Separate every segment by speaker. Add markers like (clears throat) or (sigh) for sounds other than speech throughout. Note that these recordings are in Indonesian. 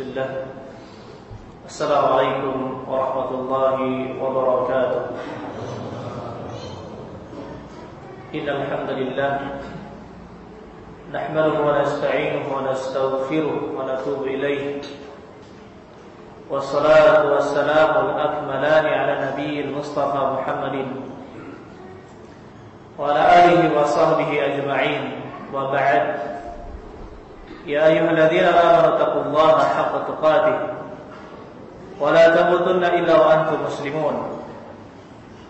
Speaker 1: بسم الله السلام عليكم ورحمة الله وبركاته. إن الحمد لله نحمده ونستعينه ونستغفره ونتوب إليه. والصلاة والسلام الأكملان على نبي المصطفى محمد وعلى آله وصحبه أجمعين. وبعد يا أيها الذين آمنوا اتقوا الله حق تقاته ولا تموتن إلا وأنتم مسلمون.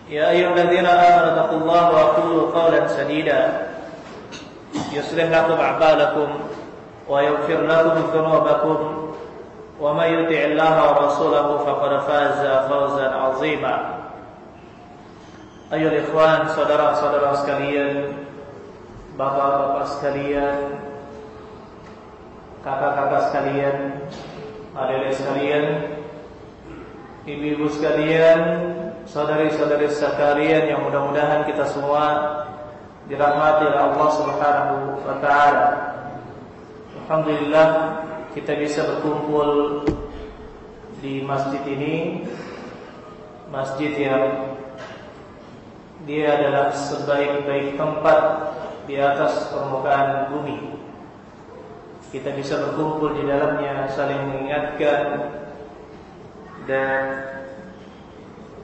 Speaker 1: يا أيها الذين آمنوا اتقوا الله وقولوا قولا سديدا. يصلح لكم أعمالكم ويغفر لكم ذنوبكم. ومن يطع الله ورسوله فقد فاز فوزا عظيما. أيها الإخوان saudara-saudara sekalian bapak-bapak sekalian kakak-kakak sekalian adik-adik sekalian ibu-ibu sekalian saudari-saudari sekalian yang mudah-mudahan kita semua dirahmati oleh Allah Subhanahu wa taala. Alhamdulillah kita bisa berkumpul di masjid ini masjid yang dia adalah sebaik-baik tempat di atas permukaan bumi. Kita bisa berkumpul di dalamnya saling mengingatkan dan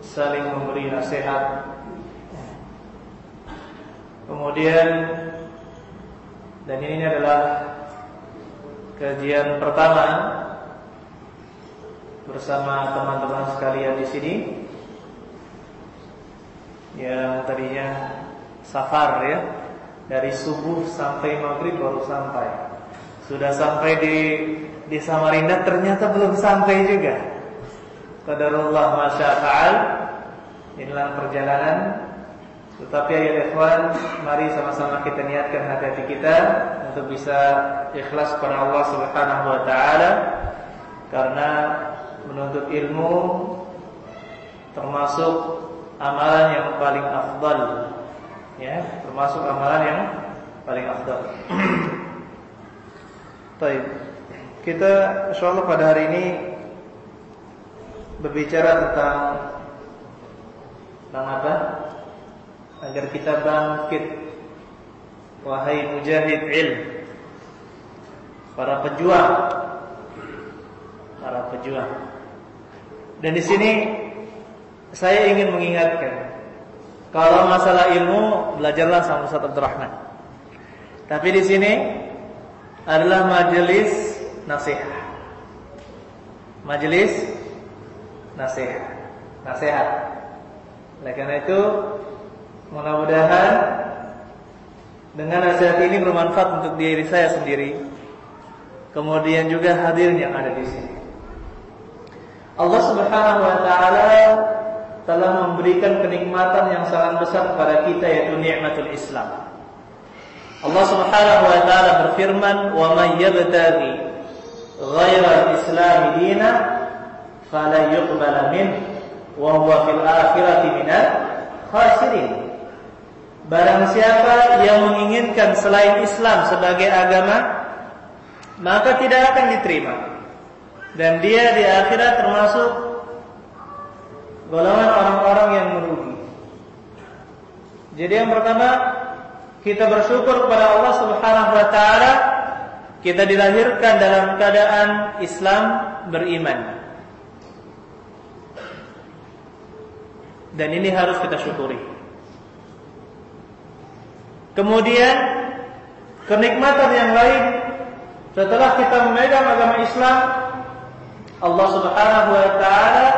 Speaker 1: saling memberi nasihat. Kemudian dan ini adalah kajian pertama bersama teman-teman sekalian di sini yang tadinya safar ya dari subuh sampai maghrib baru sampai sudah sampai di di Samarinda ternyata belum sampai juga. Qadarullah masya inilah perjalanan. Tetapi ya ikhwan mari sama-sama kita niatkan hati-hati kita untuk bisa ikhlas kepada Allah Subhanahu wa taala. Karena menuntut ilmu termasuk amalan yang paling afdal. Ya termasuk amalan yang paling afdal (clears throat) Baik kita insyaallah pada hari ini berbicara tentang tentang apa? Agar kita bangkit. Wahai mujahid ilm. Para pejuang. Para pejuang. Dan di sini saya ingin mengingatkan kalau masalah ilmu belajarlah sama Ustaz Abdul Rahman. Tapi di sini adalah majelis nasihat. Majelis nasihat. Nasihat. Oleh karena itu mudah-mudahan dengan nasihat ini bermanfaat untuk diri saya sendiri. Kemudian juga hadirin yang ada di sini. Allah Subhanahu wa taala telah memberikan kenikmatan yang sangat besar kepada kita yaitu nikmatul Islam. Allah Subhanahu wa taala berfirman, "Wa may yabtaghi ghaira al-islam dina fala yuqbal min wa huwa fil akhirati minal khasirin." Barang siapa yang menginginkan selain Islam sebagai agama, maka tidak akan diterima. Dan dia di akhirat termasuk golongan orang-orang yang merugi. Jadi yang pertama kita bersyukur kepada Allah Subhanahu wa taala kita dilahirkan dalam keadaan Islam beriman. Dan ini harus kita syukuri. Kemudian kenikmatan yang lain setelah kita memegang agama Islam Allah Subhanahu wa taala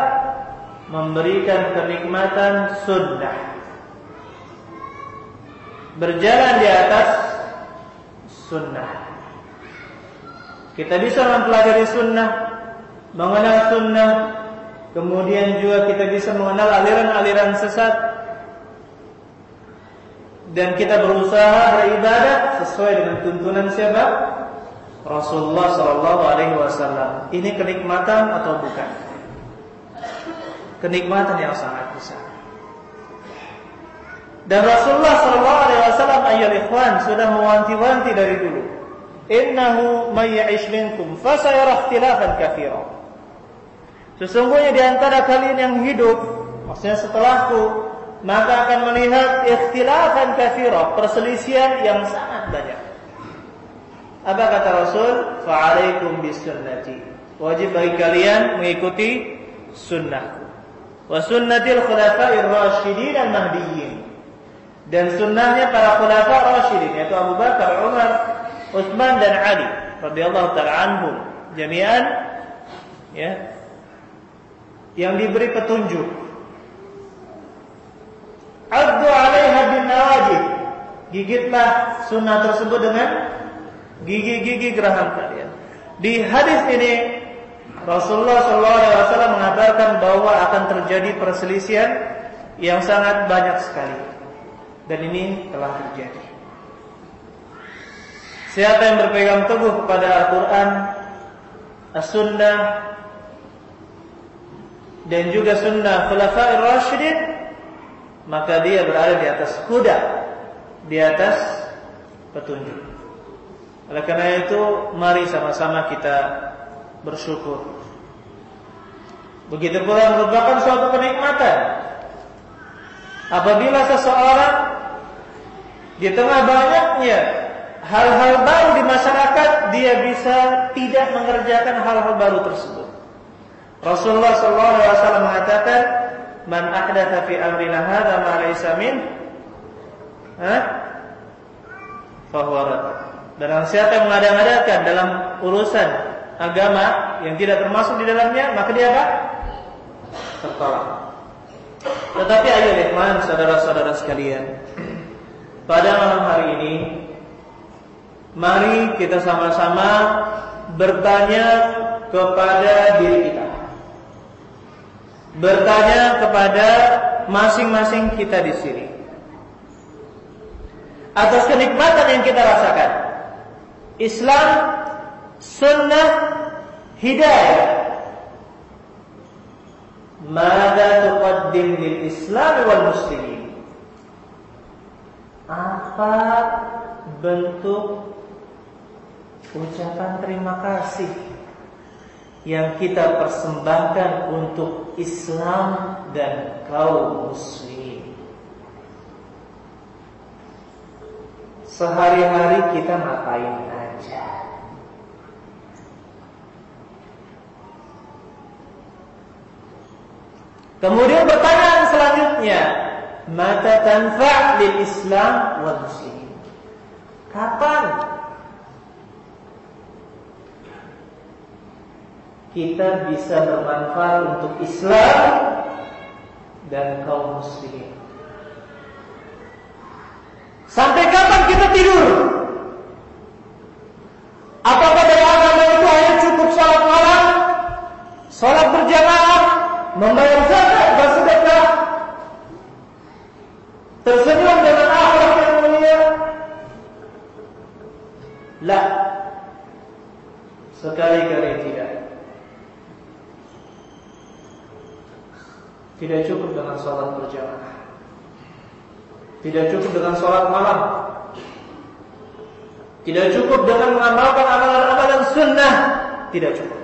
Speaker 1: memberikan kenikmatan sunnah. Berjalan di atas sunnah. Kita bisa mempelajari sunnah, mengenal sunnah, kemudian juga kita bisa mengenal aliran-aliran sesat dan kita berusaha beribadah sesuai dengan tuntunan siapa? Rasulullah Shallallahu Alaihi Wasallam. Ini kenikmatan atau bukan? Kenikmatan yang sangat besar. Dan Rasulullah Shallallahu Alaihi Wasallam ayat ikhwan sudah mewanti-wanti dari dulu. Innahu may ya'ish minkum fasayara ikhtilafan katsira Sesungguhnya di antara kalian yang hidup maksudnya setelahku maka akan melihat ikhtilafan katsira perselisihan yang sangat banyak. Apa kata Rasul? Fa'alaikum bisunnati. Wajib bagi kalian mengikuti sunnahku. Wa sunnatil khulafa'ir rasyidin al mahdiyyin dan sunnahnya para khulafa rasyidin yaitu Abu Bakar, Umar, Utsman dan Ali radhiyallahu taala anhum jami'an ya yang diberi petunjuk. Addu 'alaiha bin nawajid gigitlah sunnah tersebut dengan gigi-gigi geraham kalian. Di hadis ini Rasulullah SAW mengatakan bahwa akan terjadi perselisihan yang sangat banyak sekali dan ini telah terjadi. Siapa yang berpegang teguh kepada Al-Quran As-Sunnah Dan juga Sunnah Khulafai Rashidin Maka dia berada di atas kuda Di atas petunjuk. Oleh karena itu Mari sama-sama kita bersyukur. Begitu pula merupakan suatu kenikmatan Apabila seseorang Di tengah banyaknya hal-hal baru di masyarakat dia bisa tidak mengerjakan hal-hal baru tersebut. Rasulullah SAW mengatakan, "Man ahdatha fi amrina hadza ma laysa min" Dan siapa yang mengada-ngadakan dalam urusan agama yang tidak termasuk di dalamnya, maka dia apa? Tertolak. Tetapi ayo ikhwan saudara-saudara sekalian, pada malam hari ini Mari kita sama-sama bertanya kepada diri kita. Bertanya kepada masing-masing kita di sini. Atas kenikmatan yang kita rasakan. Islam, sunnah, hidayah. Mada tuqaddim lil Islam wal muslimin? Apa bentuk ucapan terima kasih yang kita persembahkan untuk Islam dan kaum muslimin. Sehari-hari kita ngapain aja? Kemudian pertanyaan selanjutnya, mata tanfa' lil Islam wal muslimin. Kapan kita bisa bermanfaat untuk Islam dan kaum muslimin. Sampai kapan kita tidur? Apakah dari agama itu hanya cukup sholat malam, sholat berjamaah, membayar zakat, Tidak cukup dengan sholat berjamaah. Tidak cukup dengan sholat malam. Tidak cukup dengan mengamalkan amalan-amalan sunnah. Tidak cukup.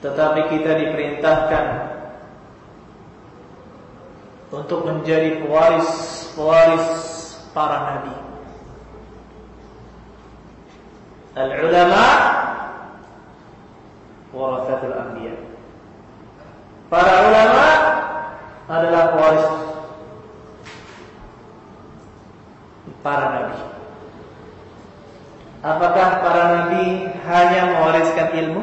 Speaker 1: Tetapi kita diperintahkan Untuk menjadi pewaris-pewaris para nabi. Al-ulama Warathatul anbiya Para ulama adalah pewaris para nabi. Apakah para nabi hanya mewariskan ilmu?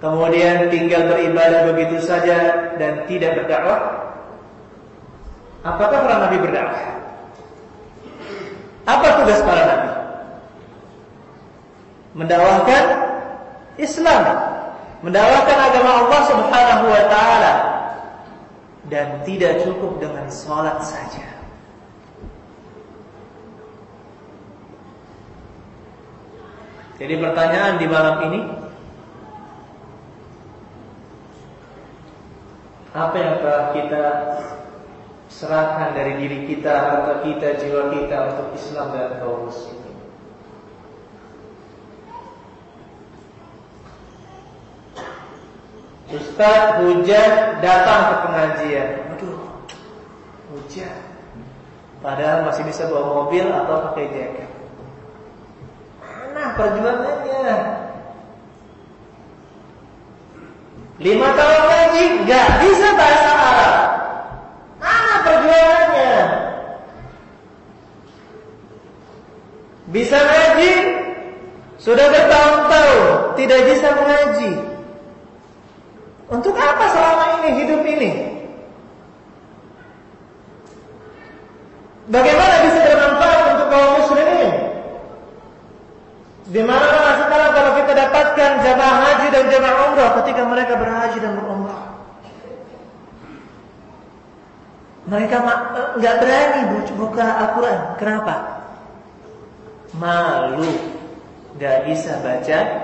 Speaker 1: Kemudian tinggal beribadah begitu saja dan tidak berdakwah? Apakah para nabi berdakwah? Apa tugas para nabi? Mendakwahkan Islam mendakwahkan agama Allah Subhanahu wa taala dan tidak cukup dengan sholat saja. Jadi pertanyaan di malam ini Apa yang telah kita serahkan dari diri kita, harta kita, jiwa kita untuk Islam dan kaum muslimin. Ustaz hujan datang ke pengajian. Aduh, hujan. Padahal masih bisa bawa mobil atau pakai jaket. Mana perjuangannya? Lima tahun lagi nggak bisa bahasa Arab. Mana perjuangannya? Bisa ngaji, sudah bertahun-tahun tidak bisa mengaji. Untuk apa selama ini hidup ini? Bagaimana bisa bermanfaat untuk kaum muslimin? Di mana sekarang kalau kita dapatkan jamaah haji dan jamaah umrah ketika mereka berhaji dan berumrah. Mereka nggak berani buka Al-Quran. Kenapa? Malu, nggak bisa baca.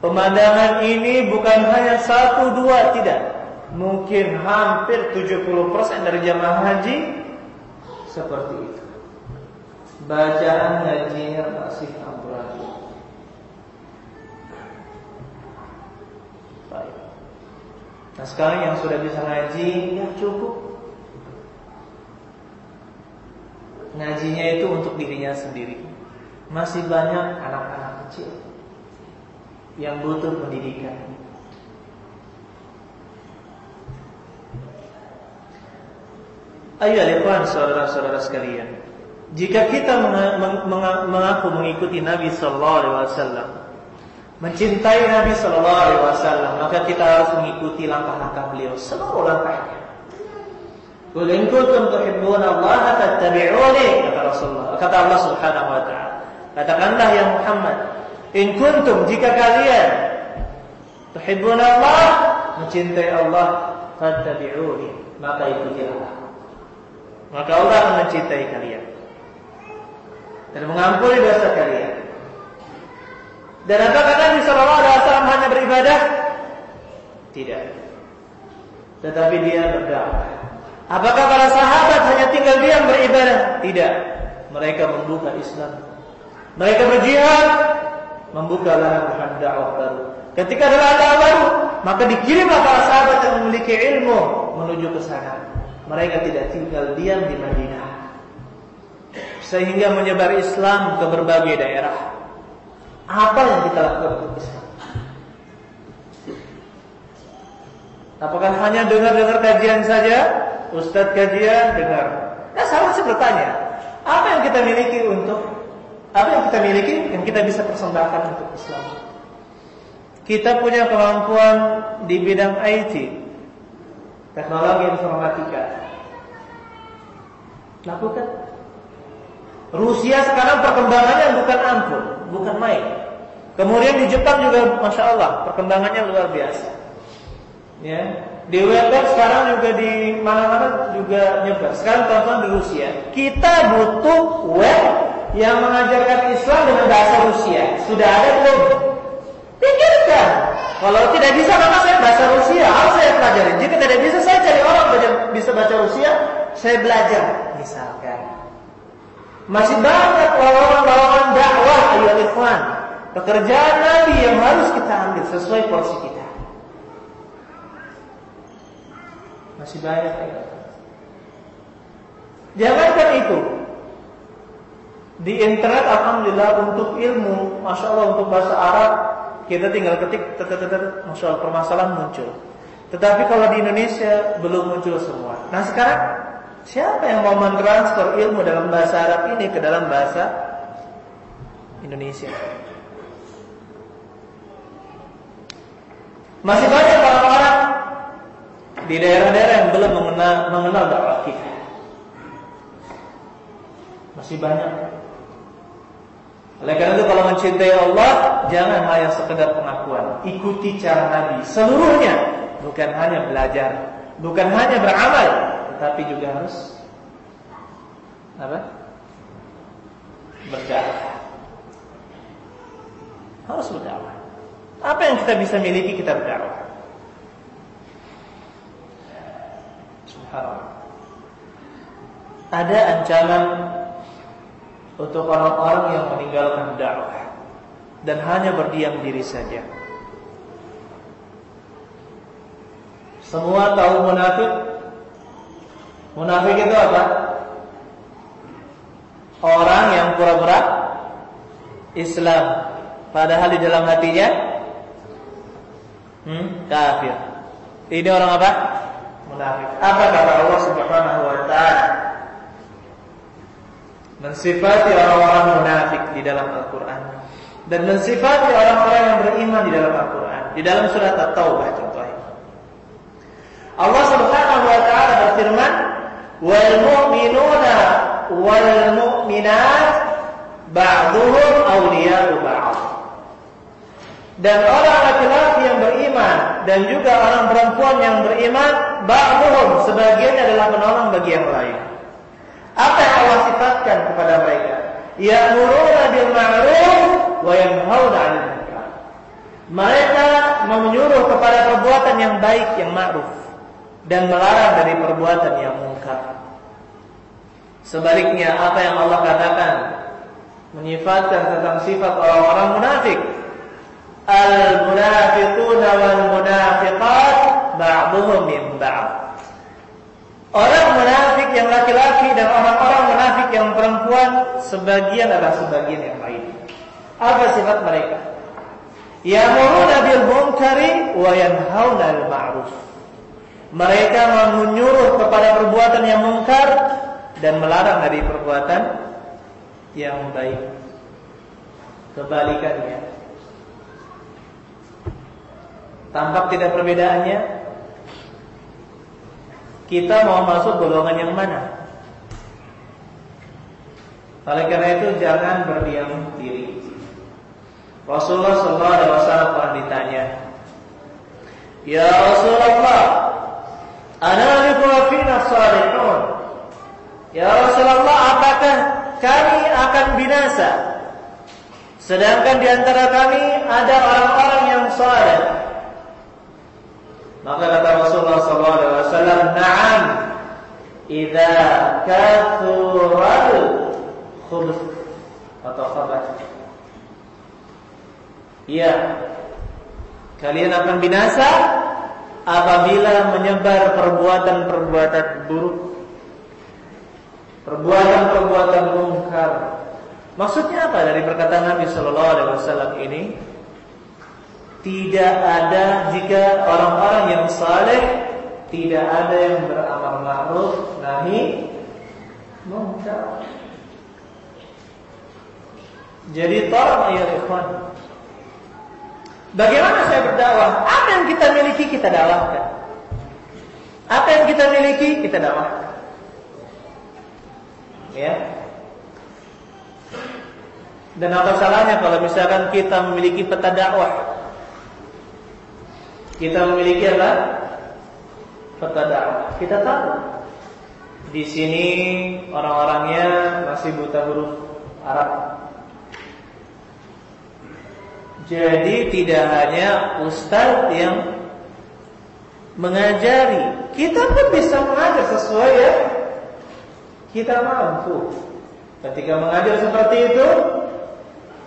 Speaker 1: Pemandangan ini bukan hanya satu dua tidak, mungkin hampir 70% dari jamaah haji seperti itu. Bacaan ngajinya masih amburadul. Baik. Nah sekarang yang sudah bisa ngaji ya cukup. Ngajinya itu untuk dirinya sendiri. Masih banyak anak-anak kecil yang butuh pendidikan. Ayo ikhwan saudara-saudara sekalian. Jika kita mengaku mengikuti Nabi sallallahu alaihi wasallam, mencintai Nabi sallallahu alaihi wasallam, maka kita harus mengikuti langkah-langkah beliau, seluruh langkahnya. Qul in kuntum tuhibbuna Allah fattabi'uni kata Rasulullah, kata Allah Subhanahu wa taala. Katakanlah ya Muhammad, in kuntum jika kalian tuhibbuna Allah, mencintai Allah, fattabi'uni, maka ikutilah. Maka Allah akan mencintai kalian dan mengampuni dosa kalian. Dan apakah Nabi Shallallahu Alaihi Wasallam hanya beribadah? Tidak. Tetapi dia berdakwah. Apakah para sahabat hanya tinggal diam beribadah? Tidak. Mereka membuka Islam. Mereka berjihad, membuka lahan dakwah baru. Ketika ada dakwah baru, maka dikirimlah para sahabat yang memiliki ilmu menuju ke sana. Mereka tidak tinggal diam di Madinah sehingga menyebar Islam ke berbagai daerah. Apa yang kita lakukan untuk Islam? Apakah hanya dengar-dengar kajian saja? Ustadz kajian dengar. Nah, salah sih bertanya, apa yang kita miliki untuk apa yang kita miliki yang kita bisa persembahkan untuk Islam? Kita punya kemampuan di bidang IT, teknologi informatika. Lakukan Rusia sekarang perkembangannya bukan ampun, bukan main. Kemudian di Jepang juga, masya Allah, perkembangannya luar biasa. Ya, di web sekarang juga di mana-mana juga nyebar. Sekarang tonton di Rusia, kita butuh web yang mengajarkan Islam dengan bahasa Rusia. Sudah ada belum? Pikirkan. Kalau tidak bisa maka saya bahasa Rusia harus saya pelajari. Jika tidak bisa saya cari orang yang bisa baca Rusia, saya belajar. Misalkan. Masih banyak lawangan-lawangan dakwah ayat ikhwan. Pekerjaan Nabi yang harus kita ambil sesuai porsi kita. Masih banyak ayat. Jangankan itu. Di internet alhamdulillah untuk ilmu, masya Allah untuk bahasa Arab kita tinggal ketik, tetet masya Allah permasalahan muncul. Tetapi kalau di Indonesia belum muncul semua. Nah sekarang Siapa yang mau mentransfer ilmu dalam bahasa Arab ini ke dalam bahasa Indonesia? Masih banyak orang-orang di daerah-daerah yang belum mengenal, mengenal dakwah kita. Masih banyak. Oleh karena itu kalau mencintai Allah jangan hanya sekedar pengakuan, ikuti cara Nabi seluruhnya, bukan hanya belajar, bukan hanya beramal, tapi juga harus apa? Berdakwah. Harus berdakwah. Apa yang kita bisa miliki kita berdakwah. Subhanallah. Ada ancaman untuk orang-orang yang meninggalkan dakwah dan hanya berdiam diri saja. Semua tahu munafik. Munafik itu apa? Orang yang pura-pura Islam padahal di dalam hatinya hmm, kafir. Ini orang apa? Munafik. Apa kata Allah Subhanahu wa taala? Mensifati orang-orang munafik di dalam Al-Qur'an dan mensifati orang-orang yang beriman di dalam Al-Qur'an. Di dalam surat At-Taubah contohnya. Allah Subhanahu wa taala berfirman, "Wal mu'minuna wal mu'minat ba'dhuhum awliya'u ba'd." Dan orang laki-laki yang beriman dan juga orang perempuan yang beriman, ba'dhuhum sebagian adalah penolong bagi yang lain. Apa yang Allah sifatkan kepada mereka? Ya'muruna bil ma'ruf wa yanhauna 'anil munkar. Mereka menyuruh kepada perbuatan yang baik yang ma'ruf dan melarang dari perbuatan yang mungkar. Sebaliknya apa yang Allah katakan menyifatkan tentang sifat orang-orang munafik. Al-munafiquna wal munafiqat ba'dhum min ba'd. Orang munafik yang laki-laki dan orang-orang munafik yang perempuan sebagian adalah sebagian yang lain. Apa sifat mereka? Ya'muruna bil munkari wa yanhauna 'anil ma'ruf. Mereka menyuruh kepada perbuatan yang mungkar dan melarang dari perbuatan yang baik. Kebalikannya. Tampak tidak perbedaannya? Kita mau masuk golongan yang mana? Oleh karena itu jangan berdiam diri. Rasulullah SAW pernah ditanya, Ya Rasulullah, Ana fina salihun. Ya Rasulullah, apakah kami akan binasa? Sedangkan di antara kami ada orang-orang yang saleh. Maka kata Rasulullah wasallam, "Na'am. Idza kathural khubus atau khabath." Iya. Kalian akan binasa apabila menyebar perbuatan-perbuatan buruk, perbuatan-perbuatan mungkar. Maksudnya apa dari perkataan Nabi Shallallahu Alaihi Wasallam ini? Tidak ada jika orang-orang yang saleh tidak ada yang beramal ma'ruf nahi mungkar. Jadi tolong ya ikhwan, Bagaimana saya berdakwah? Apa yang kita miliki kita dakwahkan. Apa yang kita miliki kita dakwahkan. Ya. Dan apa salahnya kalau misalkan kita memiliki peta dakwah? Kita memiliki apa? Peta dakwah. Kita tahu di sini orang-orangnya masih buta huruf Arab. Jadi tidak hanya ustaz yang mengajari, kita pun bisa mengajar sesuai ya kita mampu. Ketika mengajar seperti itu,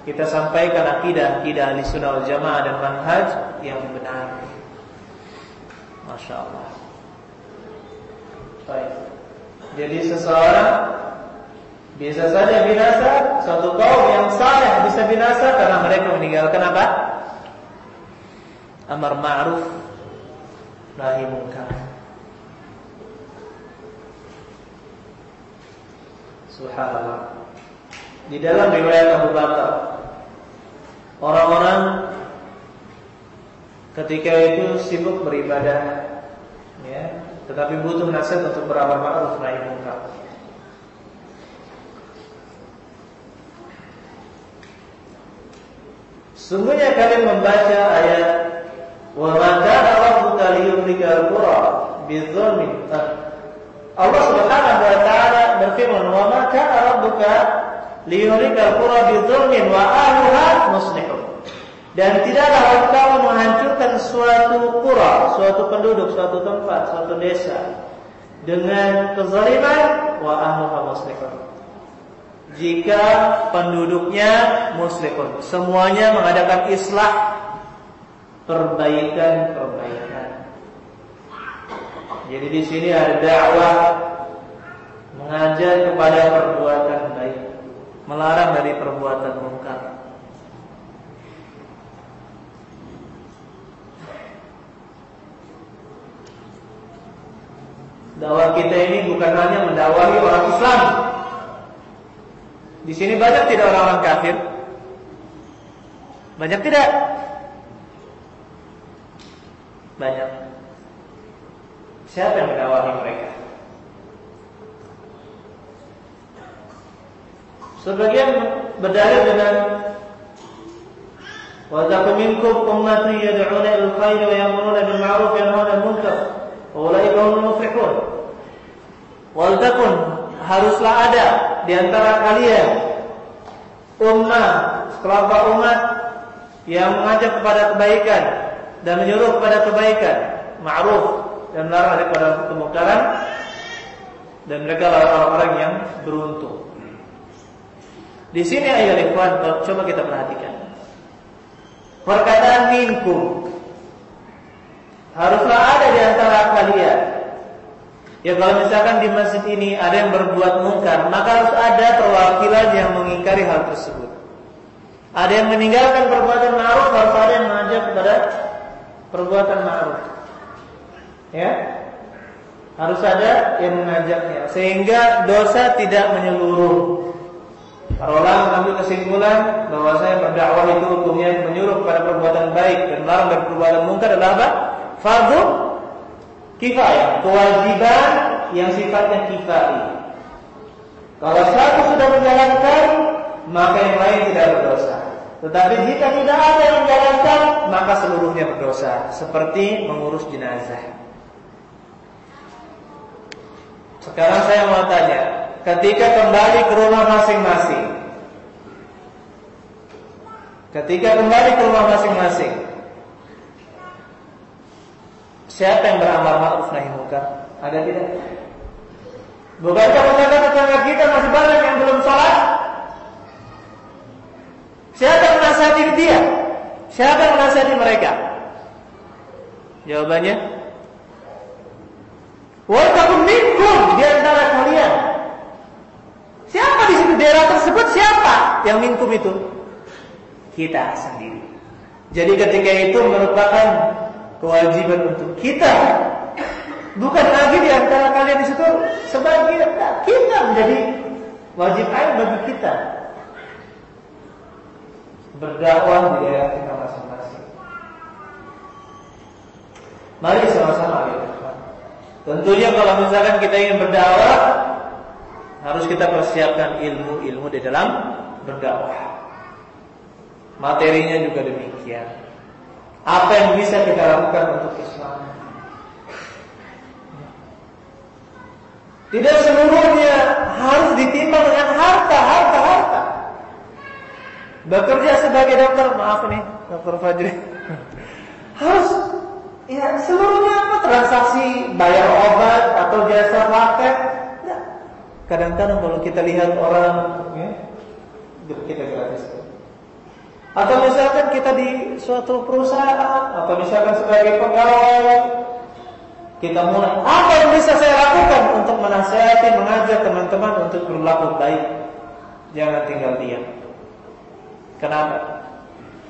Speaker 1: kita sampaikan akidah akidah ahli sunnah jamaah dan manhaj yang benar. Masya Allah. Baik. Jadi seseorang bisa saja binasa, suatu kaum yang saleh bisa binasa karena mereka meninggalkan apa? Amar ma'ruf nahi munkar. Subhanallah. Di dalam riwayat Abu Bakar, orang-orang ketika itu sibuk beribadah, ya, tetapi butuh nasihat untuk beramal ma'ruf nahi munkar. Sungguhnya kalian membaca ayat wa ma kana rabbuka liyuhlikal qura bidzulmin. Allah Subhanahu wa taala berfirman, "Wa ma kana rabbuka liyuhlikal qura bidzulmin wa ahliha muslihun." Dan tidaklah engkau menghancurkan suatu kura, suatu penduduk, suatu tempat, suatu desa dengan kezaliman wa ahluha muslihun. Jika penduduknya muslihun, semuanya mengadakan islah perbaikan-perbaikan. Jadi di sini ada dakwah mengajar kepada perbuatan baik, melarang dari perbuatan mungkar. Dakwah kita ini bukan hanya mendakwahi orang Islam. Di sini banyak tidak orang-orang kafir? Banyak tidak? Banyak. Siapa yang mendakwahi mereka? Sebagian berdalil dengan Wa minkum ummati yad'una ila al-khair wa ya'muruna bil ma'ruf wa yanhauna 'anil munkar. Ulaika humul muflihun. Wal haruslah ada di antara kalian ummah, sekelompok umat yang mengajak kepada kebaikan dan menyuruh kepada kebaikan, ma'ruf dan melarang daripada kemungkaran dan mereka orang-orang yang beruntung. Di sini ayat ikhwan coba kita perhatikan. Perkataan minkum haruslah ada di antara kalian. Ya kalau misalkan di masjid ini ada yang berbuat mungkar, maka harus ada perwakilan yang mengingkari hal tersebut. Ada yang meninggalkan perbuatan ma'ruf, harus ada yang mengajak kepada perbuatan ma'ruf. Ya. Harus ada yang mengajaknya sehingga dosa tidak menyeluruh. Para ulama mengambil kesimpulan bahwa saya berdakwah itu hukumnya menyuruh kepada perbuatan baik dan melarang dari perbuatan mungkar adalah apa? Fardu kifayah, kewajiban yang sifatnya kifayah. Kalau satu sudah menjalankan, maka yang lain tidak berdosa. Tetapi jika tidak ada yang menjalankan, maka seluruhnya berdosa, seperti mengurus jenazah. Sekarang saya mau tanya, ketika kembali ke rumah masing-masing, ketika kembali ke rumah masing-masing, siapa yang beramal ma'ruf nahi munkar? Ada tidak? Bukankah tetangga-tetangga kita masih banyak yang belum sholat? Siapa yang menasihati dia? Siapa yang menasihati mereka? Jawabannya Wa takum minkum di antara kalian. Siapa di situ daerah tersebut siapa yang minkum itu? Kita sendiri. Jadi ketika itu merupakan kewajiban untuk kita. Bukan lagi di antara kalian di situ sebagian kita menjadi wajib air bagi kita berdakwah di daerah kita masing-masing. Mari sama-sama ya. Tentunya kalau misalkan kita ingin berdakwah harus kita persiapkan ilmu-ilmu di dalam berdakwah. Materinya juga demikian. Apa yang bisa kita lakukan untuk Islam? Tidak seluruhnya harus ditimbang dengan harta, harta, harta. Bekerja sebagai dokter, maaf nih, dokter Fajri. Harus ya seluruhnya apa transaksi bayar obat atau jasa praktek. Ya. Kadang-kadang kalau kita lihat orang ya, kita gratis. Atau misalkan kita di suatu perusahaan atau misalkan sebagai pegawai kita mulai apa yang bisa saya lakukan untuk menasihati, mengajak teman-teman untuk berlaku baik. Jangan tinggal diam. Kenapa?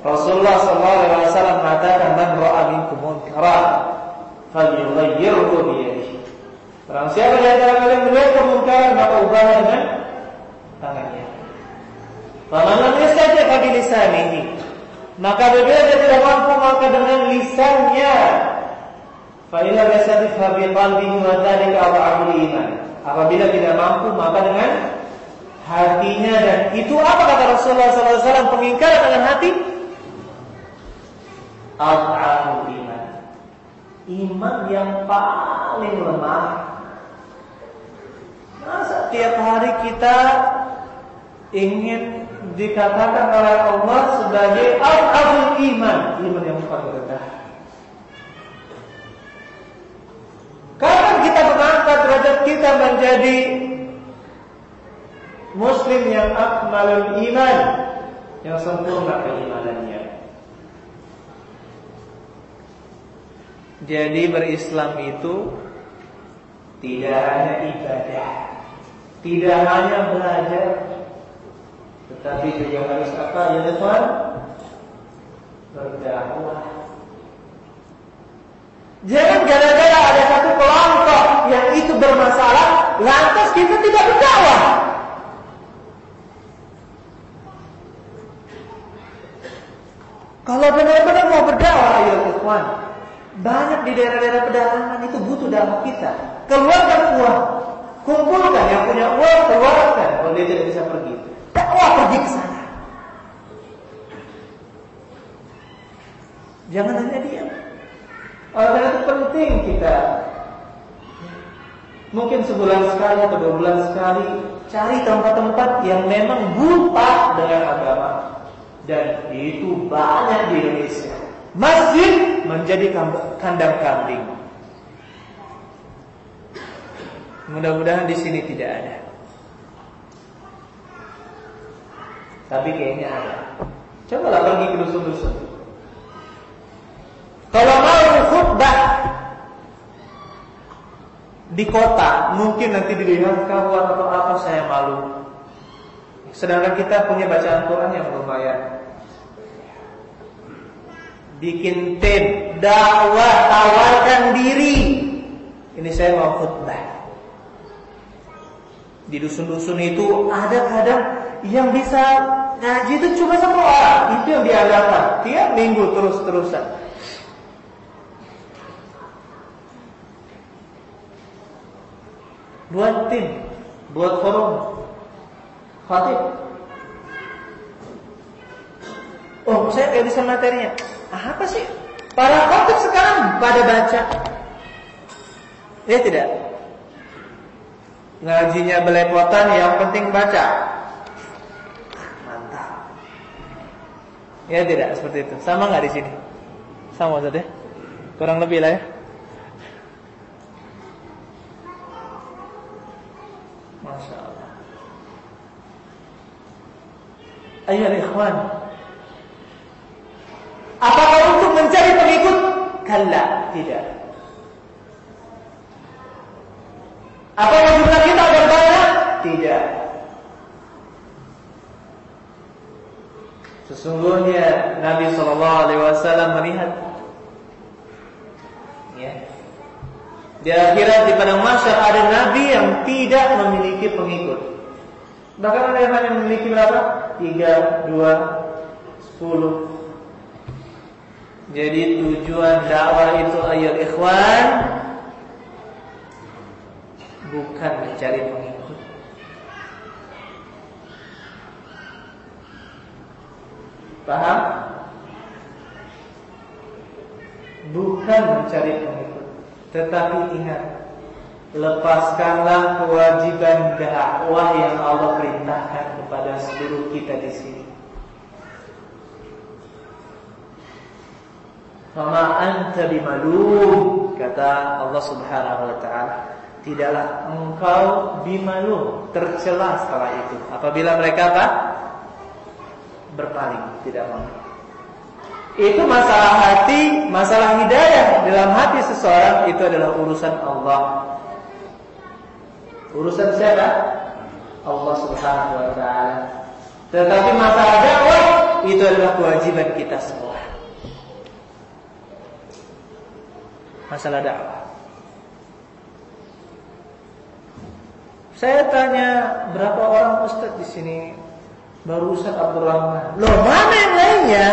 Speaker 1: Rasulullah SAW mengatakan man ra'a minkum munkaran falyughayyirhu bi yadihi. Barang siapa di antara kalian melihat kemungkaran maka ubahlah dengan tangannya. Faman lam yastati' fa bilisanihi. Maka apabila tidak mampu maka dengan lisannya. Fa illa yastati' fa biqalbihi wa dzalika adhaful iman. Apabila tidak mampu maka dengan hatinya dan itu apa kata Rasulullah SAW pengingkaran dengan hati al iman iman yang paling lemah masa tiap hari kita ingin dikatakan oleh Allah sebagai al iman. Iman yang paling rendah Kapan kita mengangkat derajat kita menjadi muslim yang akmalul iman, yang sempurna keimanannya. Jadi berislam itu tidak hanya ibadah, tidak hanya belajar, tetapi juga harus apa ya teman? Berdakwah. Jangan gara-gara ada satu kelompok yang itu bermasalah, lantas kita tidak berdakwah. Kalau benar-benar mau berdakwah, ayo ikhwan, banyak di daerah-daerah pedalaman itu butuh dakwah kita. Keluarkan uang. Kumpulkan yang punya uang, keluarkan. Kalau dia tidak bisa pergi. Dakwah pergi ke sana. Jangan hanya diam. Oleh itu penting kita mungkin sebulan sekali atau dua bulan sekali cari tempat-tempat yang memang buta dengan agama dan itu banyak di Indonesia. Masjid menjadi kandang kambing. Mudah-mudahan di sini tidak ada. Tapi kayaknya ada. Cobalah pergi ke dusun-dusun. Kalau mau khutbah di kota, mungkin nanti dilihat kawan atau apa saya malu. Sedangkan kita punya bacaan Quran yang lumayan bikin tim, dakwah, tawarkan diri. Ini saya mau khutbah. Di dusun-dusun itu ada kadang yang bisa ngaji itu cuma satu orang, itu yang diadakan tiap minggu terus-terusan. Buat tim, buat forum, khatib. Oh, saya nggak bisa materinya. Apa sih? Para khotib sekarang pada baca. Ya tidak? Ngajinya belepotan yang penting baca. Ya tidak seperti itu. Sama nggak di sini? Sama saja. Ya? Kurang lebih lah ya. Masya Allah. Ayo ikhwan, Apakah untuk mencari pengikut? Kalla, tidak. Apakah jumlah kita akan banyak? Tidak. Sesungguhnya Nabi Shallallahu Alaihi Wasallam melihat, ya, di akhirat di padang mahsyar ada Nabi yang tidak memiliki pengikut. Bahkan ada yang memiliki berapa? Tiga, dua, sepuluh, jadi tujuan dakwah itu ayat ikhwan bukan mencari pengikut. Paham? Bukan mencari pengikut, tetapi ingat lepaskanlah kewajiban dakwah yang Allah perintahkan kepada seluruh kita di sini. Fama anta bimalum kata Allah Subhanahu wa taala. Tidaklah engkau bimalum tercela setelah itu. Apabila mereka apa? Berpaling, tidak mau. Itu masalah hati, masalah hidayah dalam hati seseorang itu adalah urusan Allah. Urusan siapa? Allah Subhanahu wa taala. Tetapi masalah dakwah itu adalah kewajiban kita semua. masalah dakwah. Saya tanya berapa orang ustadz di sini baru Ustaz Abdurrahman. Loh mana yang lainnya?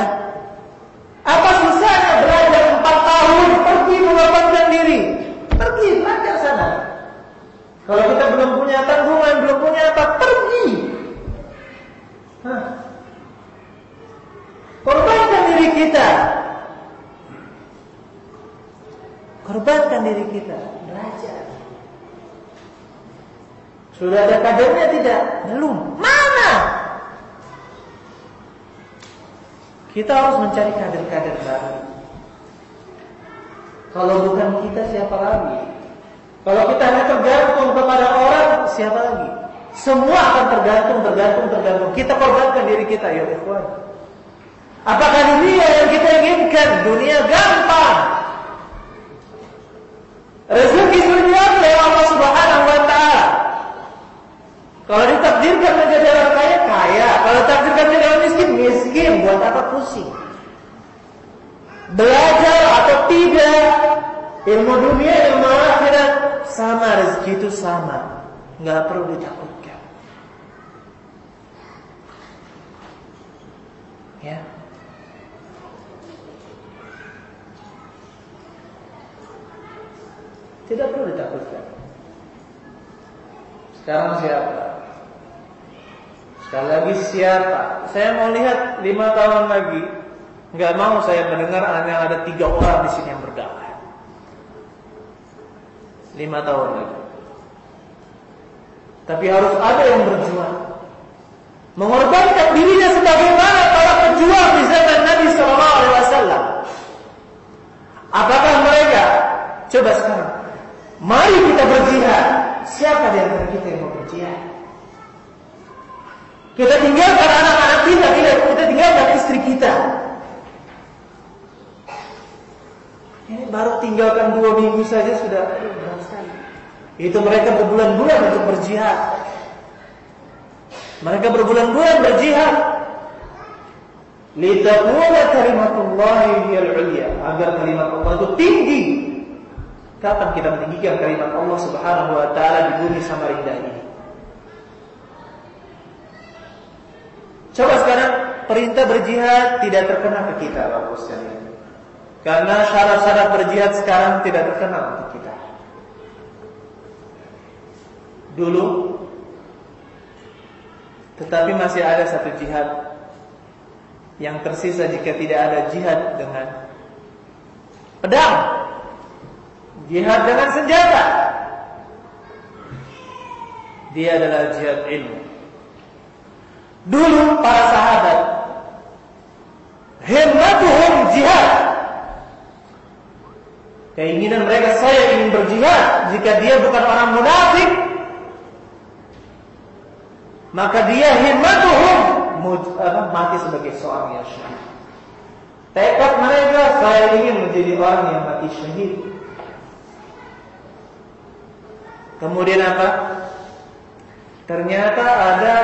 Speaker 1: Apa susahnya belajar empat tahun pergi mengorbankan diri? Pergi belajar sana. Kalau kita belum punya tanggungan, belum punya apa, pergi. Hah. Korbankan diri kita Korbankan diri kita, belajar. Sudah ada kadernya tidak? Belum. Mana? Kita harus mencari kader-kader baru. Kalau bukan kita siapa lagi? Kalau kita hanya tergantung kepada orang, siapa lagi? Semua akan tergantung, tergantung, tergantung. Kita korbankan diri kita, ya ikhwan. Apakah dunia yang kita inginkan? Dunia gampang. Rezeki dunia oleh Allah Subhanahu wa. Kalau ditakdirkan menjadi orang kaya, kaya. Kalau ditakdirkan menjadi orang miskin, miskin. Buat apa pusing? Belajar atau tidak, ilmu dunia, ilmu akhirat, sama rezeki itu sama. Nggak perlu ditakutkan. Ya. Tidak perlu ditakutkan. Sekarang siapa? Sekali lagi siapa? Saya mau lihat lima tahun lagi. Nggak mau saya mendengar hanya ada tiga orang di sini yang berdakwah. Lima tahun lagi. Tapi harus ada yang berjuang. Mengorbankan dirinya sebagaimana para pejuang di zaman Nabi Sallallahu Alaihi Wasallam. Apakah mereka? Coba sekarang. Mari kita berjihad. Siapa di antara kita yang mau berjihad? Kita tinggalkan anak-anak kita, tidak kita tinggalkan istri kita. Ini baru tinggalkan dua minggu saja sudah. Itu mereka berbulan-bulan untuk berjihad. Mereka berbulan-bulan berjihad. Litakuna kalimatullahi hiyal ulya. Agar kalimat Allah itu tinggi. Kapan kita meninggikan kalimat Allah Subhanahu wa taala di bumi Samarinda ini? Coba sekarang perintah berjihad tidak terkena ke kita, Bapak sekalian. Karena syarat-syarat berjihad sekarang tidak terkenal untuk kita. Dulu, tetapi masih ada satu jihad yang tersisa jika tidak ada jihad dengan pedang, jihad dengan senjata. Dia adalah jihad ilmu. Dulu para sahabat himmatuhum jihad. Keinginan mereka saya ingin berjihad jika dia bukan orang munafik maka dia himmatuhum mati sebagai seorang yang syahid. Tekad mereka saya ingin menjadi orang yang mati syahid. Kemudian apa? Ternyata ada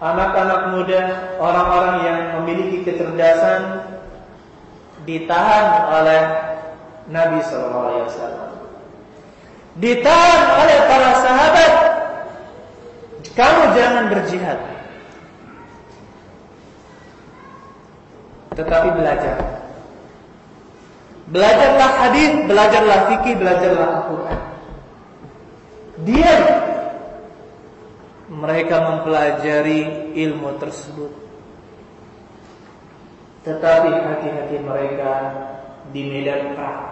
Speaker 1: anak-anak muda, orang-orang yang memiliki kecerdasan ditahan oleh Nabi Sallallahu Alaihi Wasallam, ditahan oleh para sahabat. Kamu jangan berjihad, tetapi belajar. Belajarlah hadis, belajarlah fikih, belajarlah Al-Quran. Diam mereka mempelajari ilmu tersebut. Tetapi hati-hati mereka di medan perang.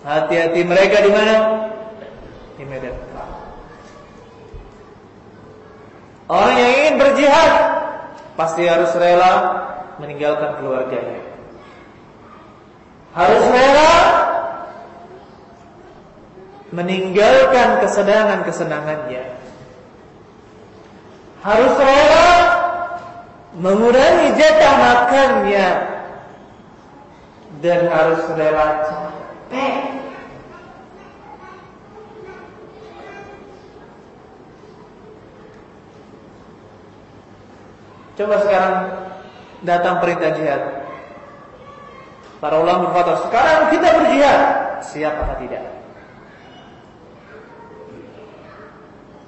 Speaker 1: Hati-hati mereka di mana? Di medan perang. Orang yang ingin berjihad pasti harus rela meninggalkan keluarganya. Harus rela meninggalkan kesenangan-kesenangannya. Harus rela mengurangi jatah makannya dan harus rela capek. Coba sekarang datang perintah jihad. Para ulama berkata, sekarang kita berjihad. Siap apa tidak?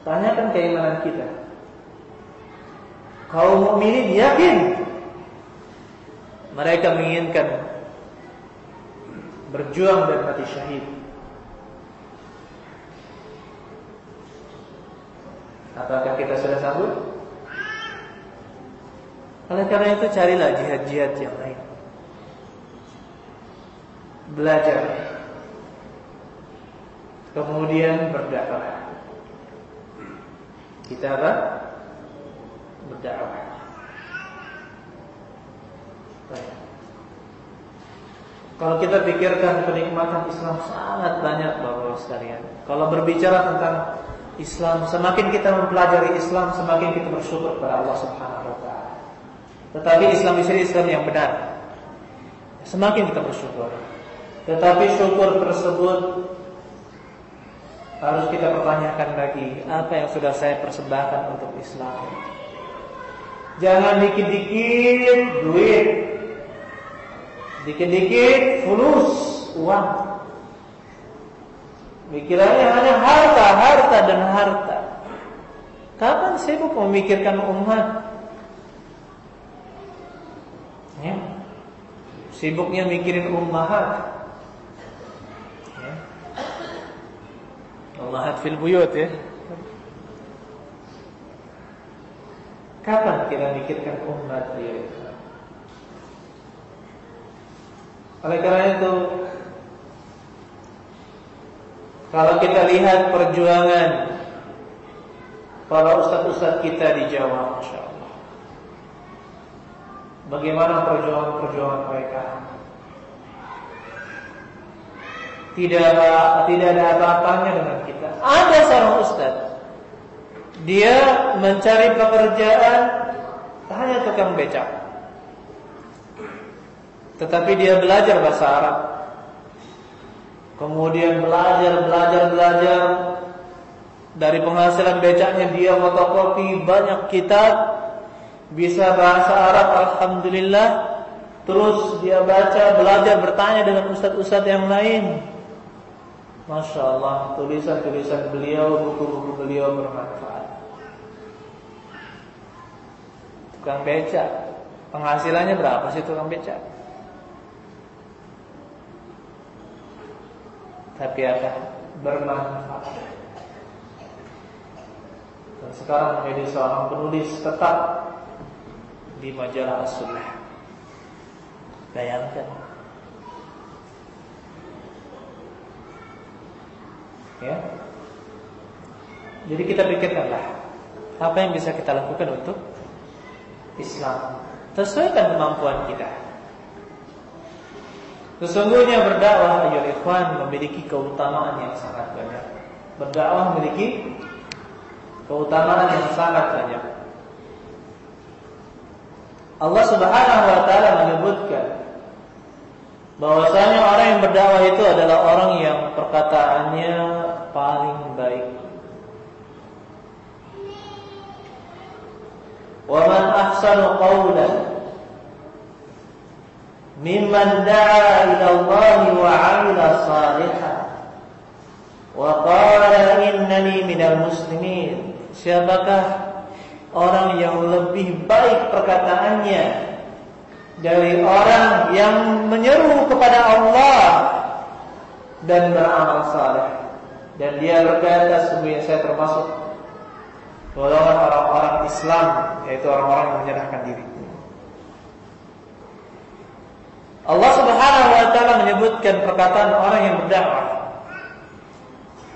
Speaker 1: Tanyakan keimanan kita. Kaum mukminin yakin mereka menginginkan berjuang dan mati syahid. Apakah kita sudah sambut? Oleh karena itu carilah jihad-jihad yang lain. Belajar. Kemudian berdakwah. Kita apa? Berdakwah. Kalau kita pikirkan kenikmatan Islam sangat banyak Bapak sekalian. Kalau berbicara tentang Islam, semakin kita mempelajari Islam, semakin kita bersyukur kepada Allah Subhanahu wa taala. Tetapi Islam di sini Islam yang benar. Semakin kita bersyukur. Tetapi syukur tersebut harus kita pertanyakan lagi, apa yang sudah saya persembahkan untuk Islam? Jangan dikit-dikit duit. Dikit-dikit fulus, uang. Pikirannya hanya harta, harta dan harta. Kapan sibuk memikirkan umat? Ya. Sibuknya mikirin ummahat. Ummahat fil buyut ya. Kapan kita mikirkan umat itu? Oleh karena itu Kalau kita lihat perjuangan Para ustaz-ustaz kita di Jawa Masya Allah Bagaimana perjuangan-perjuangan mereka Tidak tidak ada apa-apanya dengan kita Ada seorang ustaz Dia mencari pekerjaan Hanya tukang becak tetapi dia belajar bahasa Arab. Kemudian belajar, belajar, belajar. Dari penghasilan becaknya dia fotokopi banyak kitab. Bisa bahasa Arab, Alhamdulillah. Terus dia baca, belajar, bertanya dengan ustadz-ustadz yang lain. Masya Allah, tulisan-tulisan beliau, buku-buku beliau bermanfaat. Tukang becak, penghasilannya berapa sih tukang becak? tapi akan bermanfaat. Dan sekarang menjadi seorang penulis tetap di majalah As-Sunnah. Bayangkan. Ya. Jadi kita pikirkanlah apa yang bisa kita lakukan untuk Islam. Sesuaikan kemampuan kita. Sesungguhnya berdakwah ayol ikhwan memiliki keutamaan yang sangat banyak. Berdakwah memiliki keutamaan yang sangat banyak. Allah Subhanahu wa taala menyebutkan bahwasanya orang yang berdakwah itu adalah orang yang perkataannya paling baik. Wa man ahsanu qawlan mimman da'a ila Allah wa 'amila salihan. Wa qala innani minal muslimin. Siapakah orang yang lebih baik perkataannya dari orang yang menyeru kepada Allah dan beramal saleh dan dia berkata sesungguhnya saya termasuk golongan orang-orang Islam yaitu orang-orang yang menyerahkan diri Allah Subhanahu wa taala menyebutkan perkataan orang yang berdakwah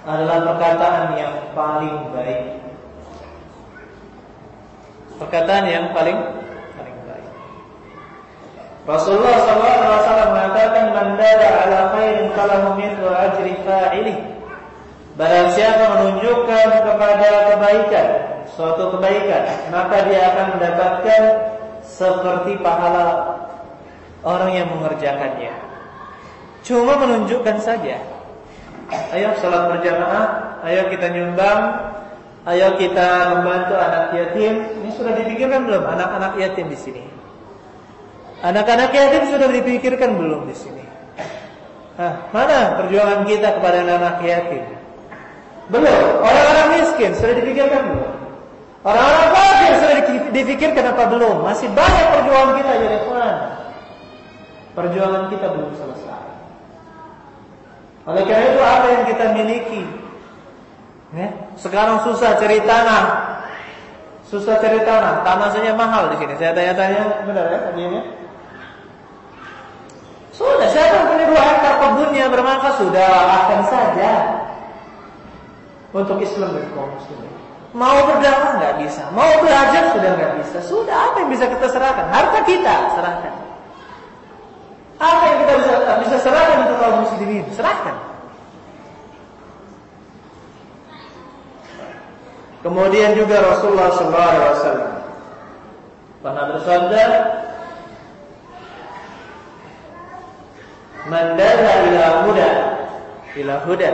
Speaker 1: adalah perkataan yang paling baik. Perkataan yang paling paling baik. Rasulullah SAW mengatakan man dalla ala khairin falahu mithlu ajri fa'ili. Barang siapa menunjukkan kepada kebaikan, suatu kebaikan, maka dia akan mendapatkan seperti pahala orang yang mengerjakannya. Cuma menunjukkan saja. Ayo salat berjamaah, ayo kita nyumbang, ayo kita membantu anak yatim. Ini sudah dipikirkan belum anak-anak yatim di sini? Anak-anak yatim sudah dipikirkan belum di sini? Hah, mana perjuangan kita kepada anak-anak yatim? Belum. Orang-orang miskin sudah dipikirkan belum? Orang-orang kafir sudah dipikirkan apa belum? Masih banyak perjuangan kita ya ikhwan. Perjuangan kita belum selesai. Oleh karena itu apa yang kita miliki? Ya, sekarang susah cari tanah. Susah cari tanah. Tanah saja mahal di sini. Saya tanya-tanya, benar ya tadinya? Sudah, siapa yang punya dua hektar kebunnya bermanfaat sudah akan saja untuk Islam dan kaum muslimin. Mau berdakwah nggak bisa, mau belajar sudah nggak bisa. Sudah apa yang bisa kita serahkan? Harta kita serahkan. Apa yang kita bisa, bisa serahkan untuk kaum muslimin? Serahkan. Kemudian juga Rasulullah SAW pernah bersabda, "Man dalla ila huda ila huda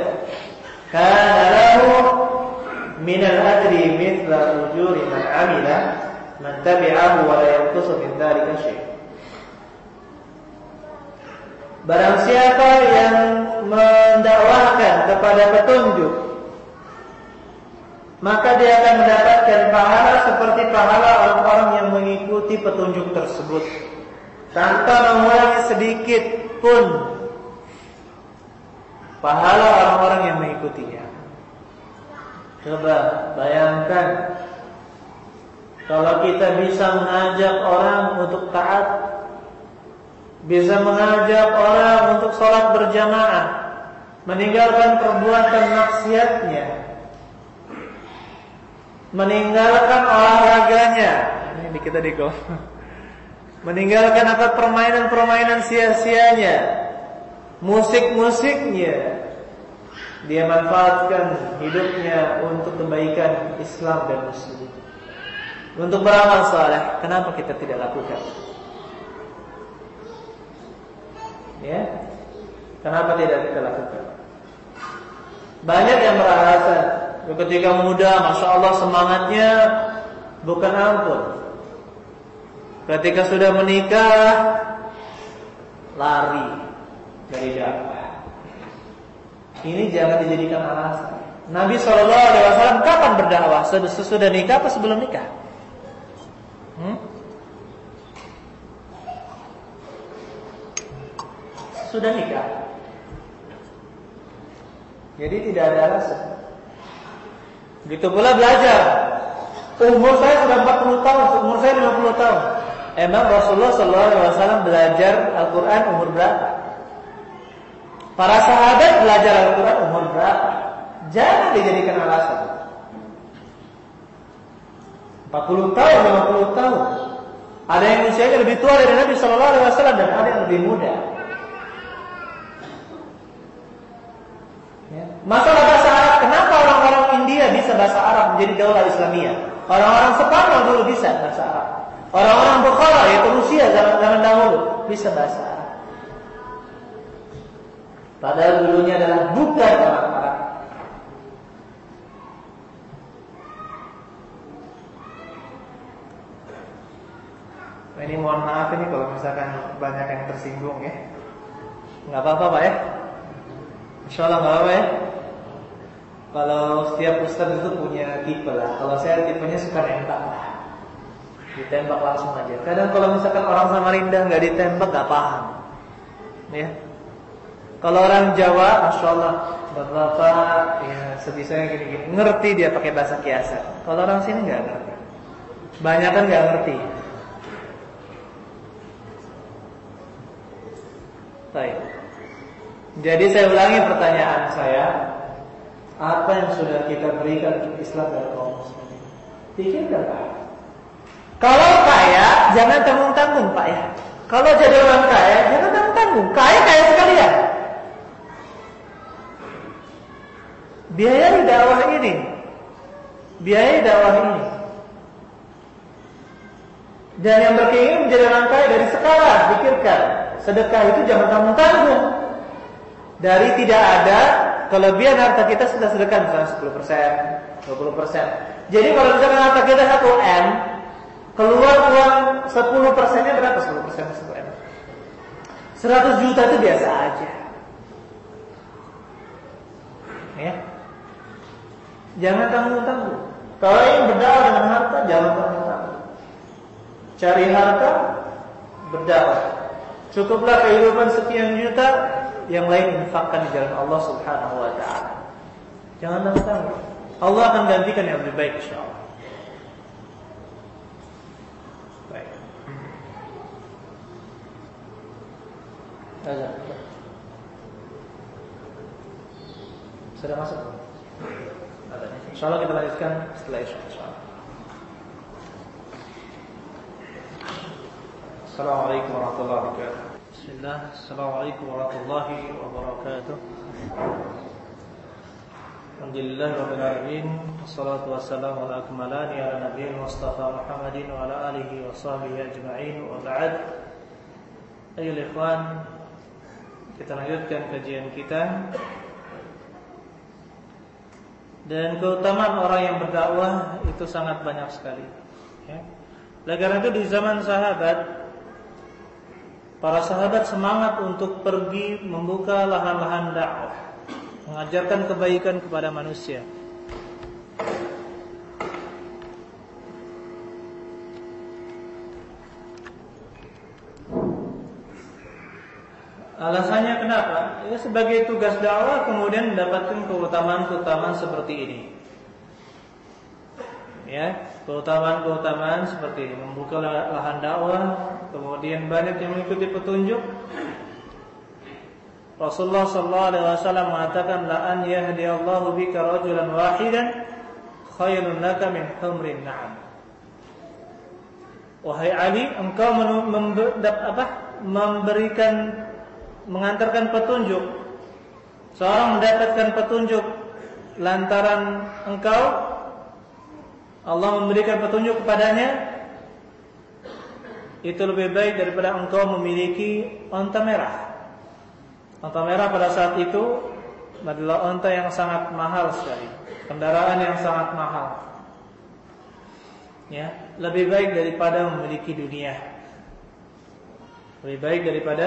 Speaker 1: kana lahu min al-ajri mithla ujuri man amila man tabi'ahu wa la yanqusu min dhalika syai'." Barang siapa yang mendakwahkan kepada petunjuk maka dia akan mendapatkan pahala seperti pahala orang-orang yang mengikuti petunjuk tersebut tanpa mengurangi sedikit pun pahala orang-orang yang mengikutinya. Coba bayangkan kalau kita bisa mengajak orang untuk taat, bisa mengajak orang untuk sholat berjamaah, meninggalkan perbuatan maksiatnya, meninggalkan olahraganya. Ini kita di golf. (laughs) Meninggalkan apa permainan-permainan sia-sianya, musik-musiknya. Dia manfaatkan hidupnya untuk kebaikan Islam dan Muslim. Untuk beramal saleh, kenapa kita tidak lakukan? Ya, kenapa tidak kita lakukan? Banyak yang beralasan ketika muda, masya Allah semangatnya bukan ampun. Ketika sudah menikah, lari dari dakwah. Ini jangan dijadikan alasan. Nabi Shallallahu Alaihi Wasallam kapan berdakwah? Sesudah nikah apa sebelum nikah? Hmm? Sudah nikah. Jadi tidak ada alasan. Begitu pula belajar. Umur saya sudah 40 tahun, umur saya 50 tahun. Emang Rasulullah SAW belajar Al-Quran umur berapa? Para sahabat belajar Al-Quran umur berapa? Jangan dijadikan alasan. 40 tahun, 50 tahun. Ada yang usianya lebih tua dari Nabi SAW dan ada yang lebih muda. Ya. Masalah bahasa Arab, kenapa orang-orang India bisa bahasa Arab menjadi daulah Islamiyah? Orang-orang Spanyol dulu bisa bahasa Arab. Orang-orang Bukhara yaitu Rusia zaman zaman dahulu bisa bahasa Arab. Padahal dulunya adalah bukan orang Arab. Ini mohon maaf ini kalau misalkan banyak yang tersinggung ya. Nggak apa-apa Pak ya. Insya Allah nggak apa ya. Kalau setiap ustadz itu punya tipe lah. Kalau saya tipenya suka nembak lah. Ditembak langsung aja. Kadang kalau misalkan orang Samarinda nggak ditembak nggak paham. Ya. Kalau orang Jawa, masya Allah, bapak-bapak, ya sebisanya gini-gini, ngerti dia pakai bahasa kiasan. Kalau orang sini nggak ngerti. Banyak kan nggak ngerti. Baik. Jadi saya ulangi pertanyaan saya, apa yang sudah kita berikan untuk Islam dan kaum muslimin? Pikirkan Pak. Kalau kaya, jangan tanggung-tanggung Pak ya. Kalau jadi orang kaya, jangan tanggung-tanggung. Kaya kaya sekalian. Biayai dakwah ini. Biayai dakwah ini. Dan yang berkeinginan menjadi orang kaya dari sekarang, pikirkan. Sedekah itu jangan tanggung-tanggung. Dari tidak ada kelebihan harta kita sudah sedekah misalnya 10 persen, 20 persen. Jadi kalau misalkan harta kita 1 M, keluar uang 10 persennya berapa 10 persen 1 M? 100 juta itu biasa aja. Ya. Jangan tanggung-tanggung. Kalau ingin berdakwah dengan harta, jangan tanggung-tanggung. Cari harta, berdakwah. Cukuplah kehidupan sekian juta, yang lain infakkan di jalan Allah Subhanahu wa taala. Jangan tanggung-tanggung. Allah akan gantikan yang lebih baik insyaallah. Baik. Azan. Sudah masuk? Adanya. Insyaallah kita lanjutkan setelah insyaallah. Assalamualaikum warahmatullahi wabarakatuh. عليكم ورحمة الله وبركاته الحمد لله رب العالمين والصلاة والسلام على أكملان على نبي المصطفى محمد وعلى آله وصحبه أجمعين وبعد أيها الإخوان kita lanjutkan kajian kita dan keutamaan orang yang berdakwah itu sangat banyak sekali ya. Karena itu di zaman sahabat Para sahabat semangat untuk pergi membuka lahan-lahan dakwah, mengajarkan kebaikan kepada manusia. Ya sebagai tugas dakwah kemudian mendapatkan keutamaan-keutamaan seperti ini. Ya, keutamaan-keutamaan seperti ini membuka lahan dakwah kemudian banyak yang mengikuti petunjuk Rasulullah sallallahu alaihi wasallam mengatakan la an yahdiyallahu bika rajulan wahidan khairun laka min humrin na'am Wahai Ali, engkau apa? memberikan mengantarkan petunjuk. Seorang mendapatkan petunjuk lantaran engkau Allah memberikan petunjuk kepadanya itu lebih baik daripada engkau memiliki onta merah. Onta merah pada saat itu adalah onta yang sangat mahal sekali, kendaraan yang sangat mahal. Ya, lebih baik daripada memiliki dunia. Lebih baik daripada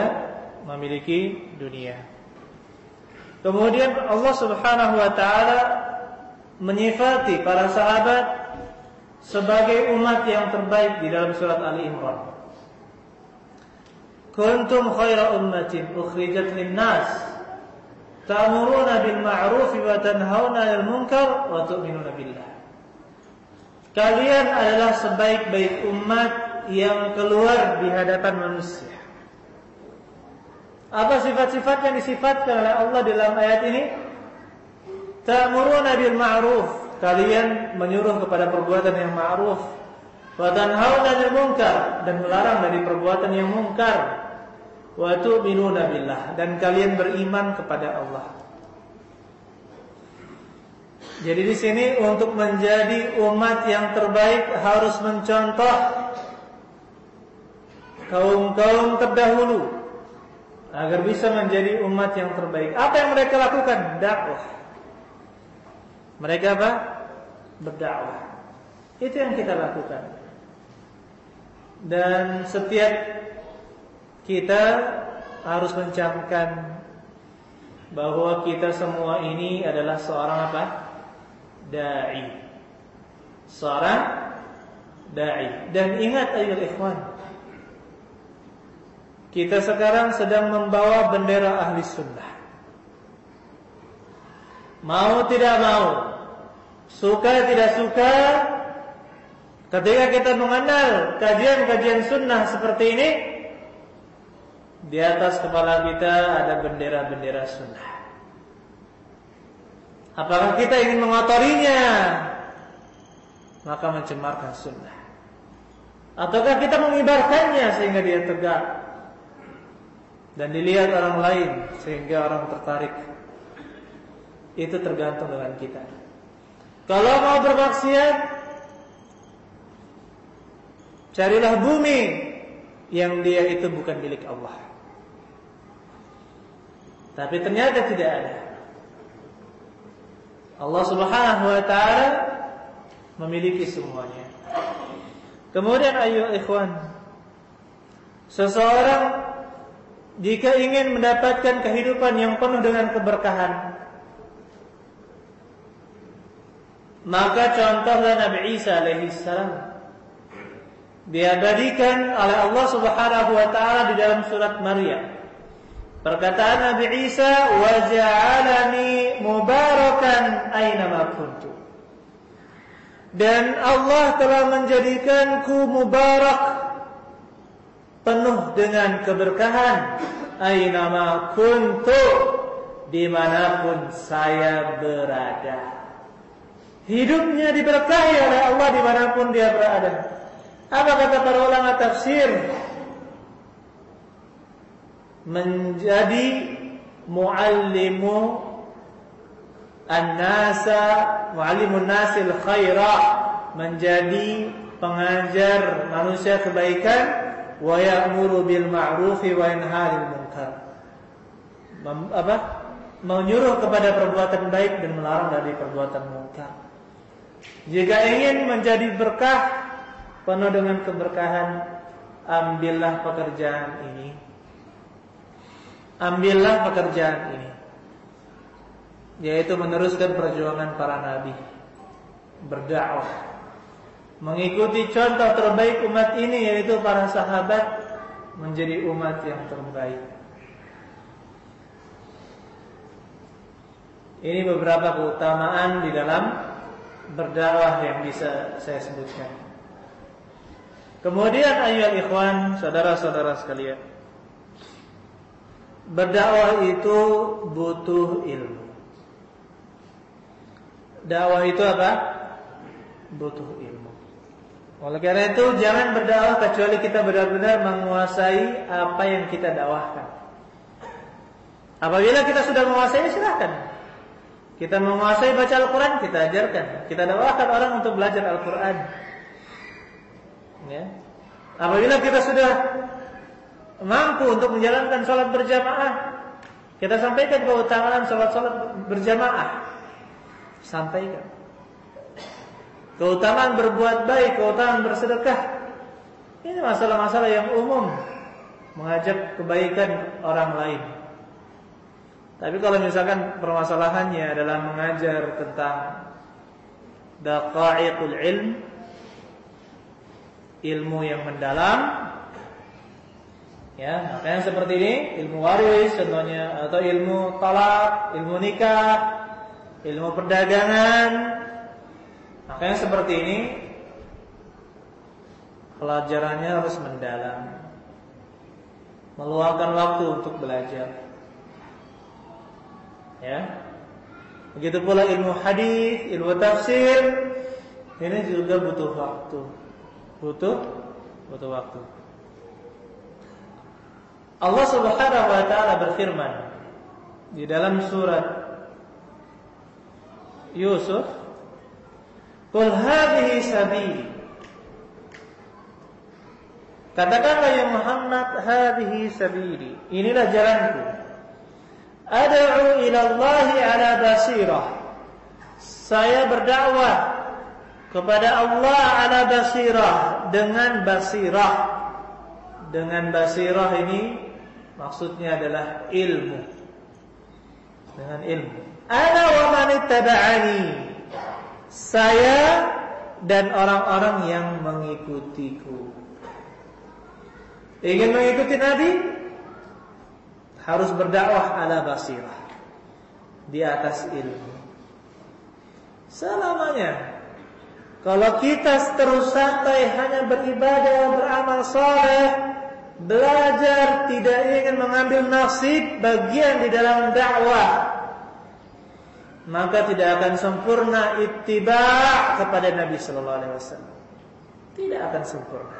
Speaker 1: memiliki dunia. Kemudian Allah Subhanahu wa taala menyifati para sahabat sebagai umat yang terbaik di dalam surat Ali Imran. Kuntum khaira ummatin ukhrijat lin-nas ta'muruna bil ma'ruf wa tanhauna 'anil munkar wa tu'minuna billah. Kalian adalah sebaik-baik umat yang keluar di hadapan manusia. Apa sifat-sifat yang disifatkan oleh Allah dalam ayat ini? Ta'muruna bil ma'ruf. Kalian menyuruh kepada perbuatan yang ma'ruf. Wa tanhauna 'anil munkar. Dan melarang dari perbuatan yang mungkar wa tu'minuna billah. Dan kalian beriman kepada Allah. Jadi di sini untuk menjadi umat yang terbaik harus mencontoh kaum-kaum terdahulu agar bisa menjadi umat yang terbaik. Apa yang mereka lakukan? Dakwah. Mereka apa? Berdakwah. Itu yang kita lakukan. Dan setiap kita harus mencamkan bahwa kita semua ini adalah seorang apa? Dai. Seorang dai. Dan ingat ayo ikhwan, kita sekarang sedang membawa bendera ahli sunnah. Mau tidak mau Suka tidak suka Ketika kita mengenal Kajian-kajian sunnah seperti ini Di atas kepala kita Ada bendera-bendera sunnah. Apakah kita ingin mengotorinya? Maka mencemarkan sunnah. Ataukah kita mengibarkannya Sehingga dia tegak Dan dilihat orang lain Sehingga orang tertarik itu tergantung dengan kita. Kalau mau bermaksiat, carilah bumi yang dia itu bukan milik Allah. Tapi ternyata tidak ada. Allah Subhanahu wa taala memiliki semuanya. Kemudian ayo ikhwan, seseorang jika ingin mendapatkan kehidupan yang penuh dengan keberkahan, Maka contohlah Nabi Isa alaihi salam diabadikan oleh Allah Subhanahu wa taala di dalam surat Maryam. Perkataan Nabi Isa, "Wa ja'alani mubarakan aina kuntu." Dan Allah telah menjadikanku mubarak penuh dengan keberkahan aina ma kuntu di mana pun saya berada. Hidupnya diberkahi oleh Allah di mana pun dia berada. Apa kata para ulama tafsir? menjadi muallimu an-nasa muallimun nasil khaira menjadi pengajar manusia kebaikan wa ya'muru bil ma'rufi wa apa? Menyuruh kepada perbuatan baik dan melarang dari perbuatan munkar. Jika ingin menjadi berkah penuh dengan keberkahan ambillah pekerjaan ini. Ambillah pekerjaan ini. Yaitu meneruskan perjuangan para nabi. Berdakwah mengikuti contoh terbaik umat ini yaitu para sahabat menjadi umat yang terbaik ini beberapa keutamaan di dalam berdakwah yang bisa saya sebutkan kemudian ayat ikhwan saudara-saudara sekalian berdakwah itu butuh ilmu dakwah itu apa? Butuh ilmu. Oleh karena itu jangan berdakwah kecuali kita benar-benar menguasai apa yang kita dakwahkan. Apabila kita sudah menguasai silahkan. Kita menguasai baca Al-Quran kita ajarkan. Kita dakwahkan orang untuk belajar Al-Quran. Ya. Apabila kita sudah mampu untuk menjalankan sholat berjamaah, kita sampaikan keutamaan sholat-sholat berjamaah sampaikan. Keutamaan berbuat baik, keutamaan bersedekah. Ini masalah-masalah yang umum mengajak kebaikan orang lain. Tapi kalau misalkan permasalahannya adalah mengajar tentang daqaiqul ilm, ilmu yang mendalam, ya, makanya seperti ini, ilmu waris contohnya atau ilmu talak, ilmu nikah, ilmu perdagangan. Makanya seperti ini pelajarannya harus mendalam. Meluangkan waktu untuk belajar. Ya. Begitu pula ilmu hadis, ilmu tafsir, ini juga butuh waktu. Butuh butuh waktu. Allah Subhanahu wa taala berfirman di dalam surat Yusuf Qul hadhihi sabili Katakanlah ya Muhammad hadhihi sabili. Inilah jalanku. Ad'u ila Allah ala basirah. Saya berdakwah kepada Allah ala basirah dengan basirah. Dengan basirah ini maksudnya adalah ilmu. Dengan ilmu. Ana wa man ittaba'ani. Saya dan orang-orang yang mengikutiku. Ingin mengikuti Nabi harus berdakwah ala basirah di atas ilmu. Selamanya kalau kita terus santai hanya beribadah, beramal soleh, belajar, tidak ingin mengambil nasib bagian di dalam dakwah, maka tidak akan sempurna ittiba kepada Nabi sallallahu alaihi wasallam. Tidak akan sempurna.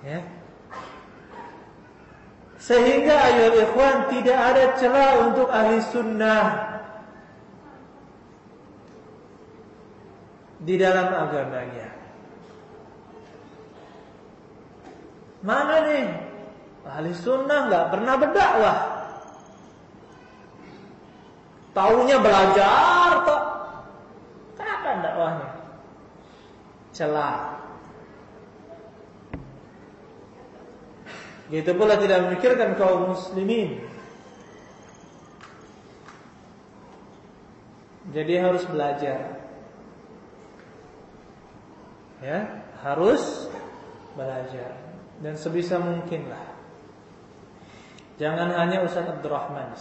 Speaker 1: Ya. Sehingga ayat ikhwan tidak ada celah untuk ahli sunnah di dalam agamanya. Mana nih? Ahli sunnah nggak pernah berdakwah. Taunya belajar kok. Kapan dakwahnya? Celah. Gitu pula tidak memikirkan kaum muslimin. Jadi harus belajar. Ya, harus belajar dan sebisa mungkin lah. Jangan hanya Ustaz Abdurrahman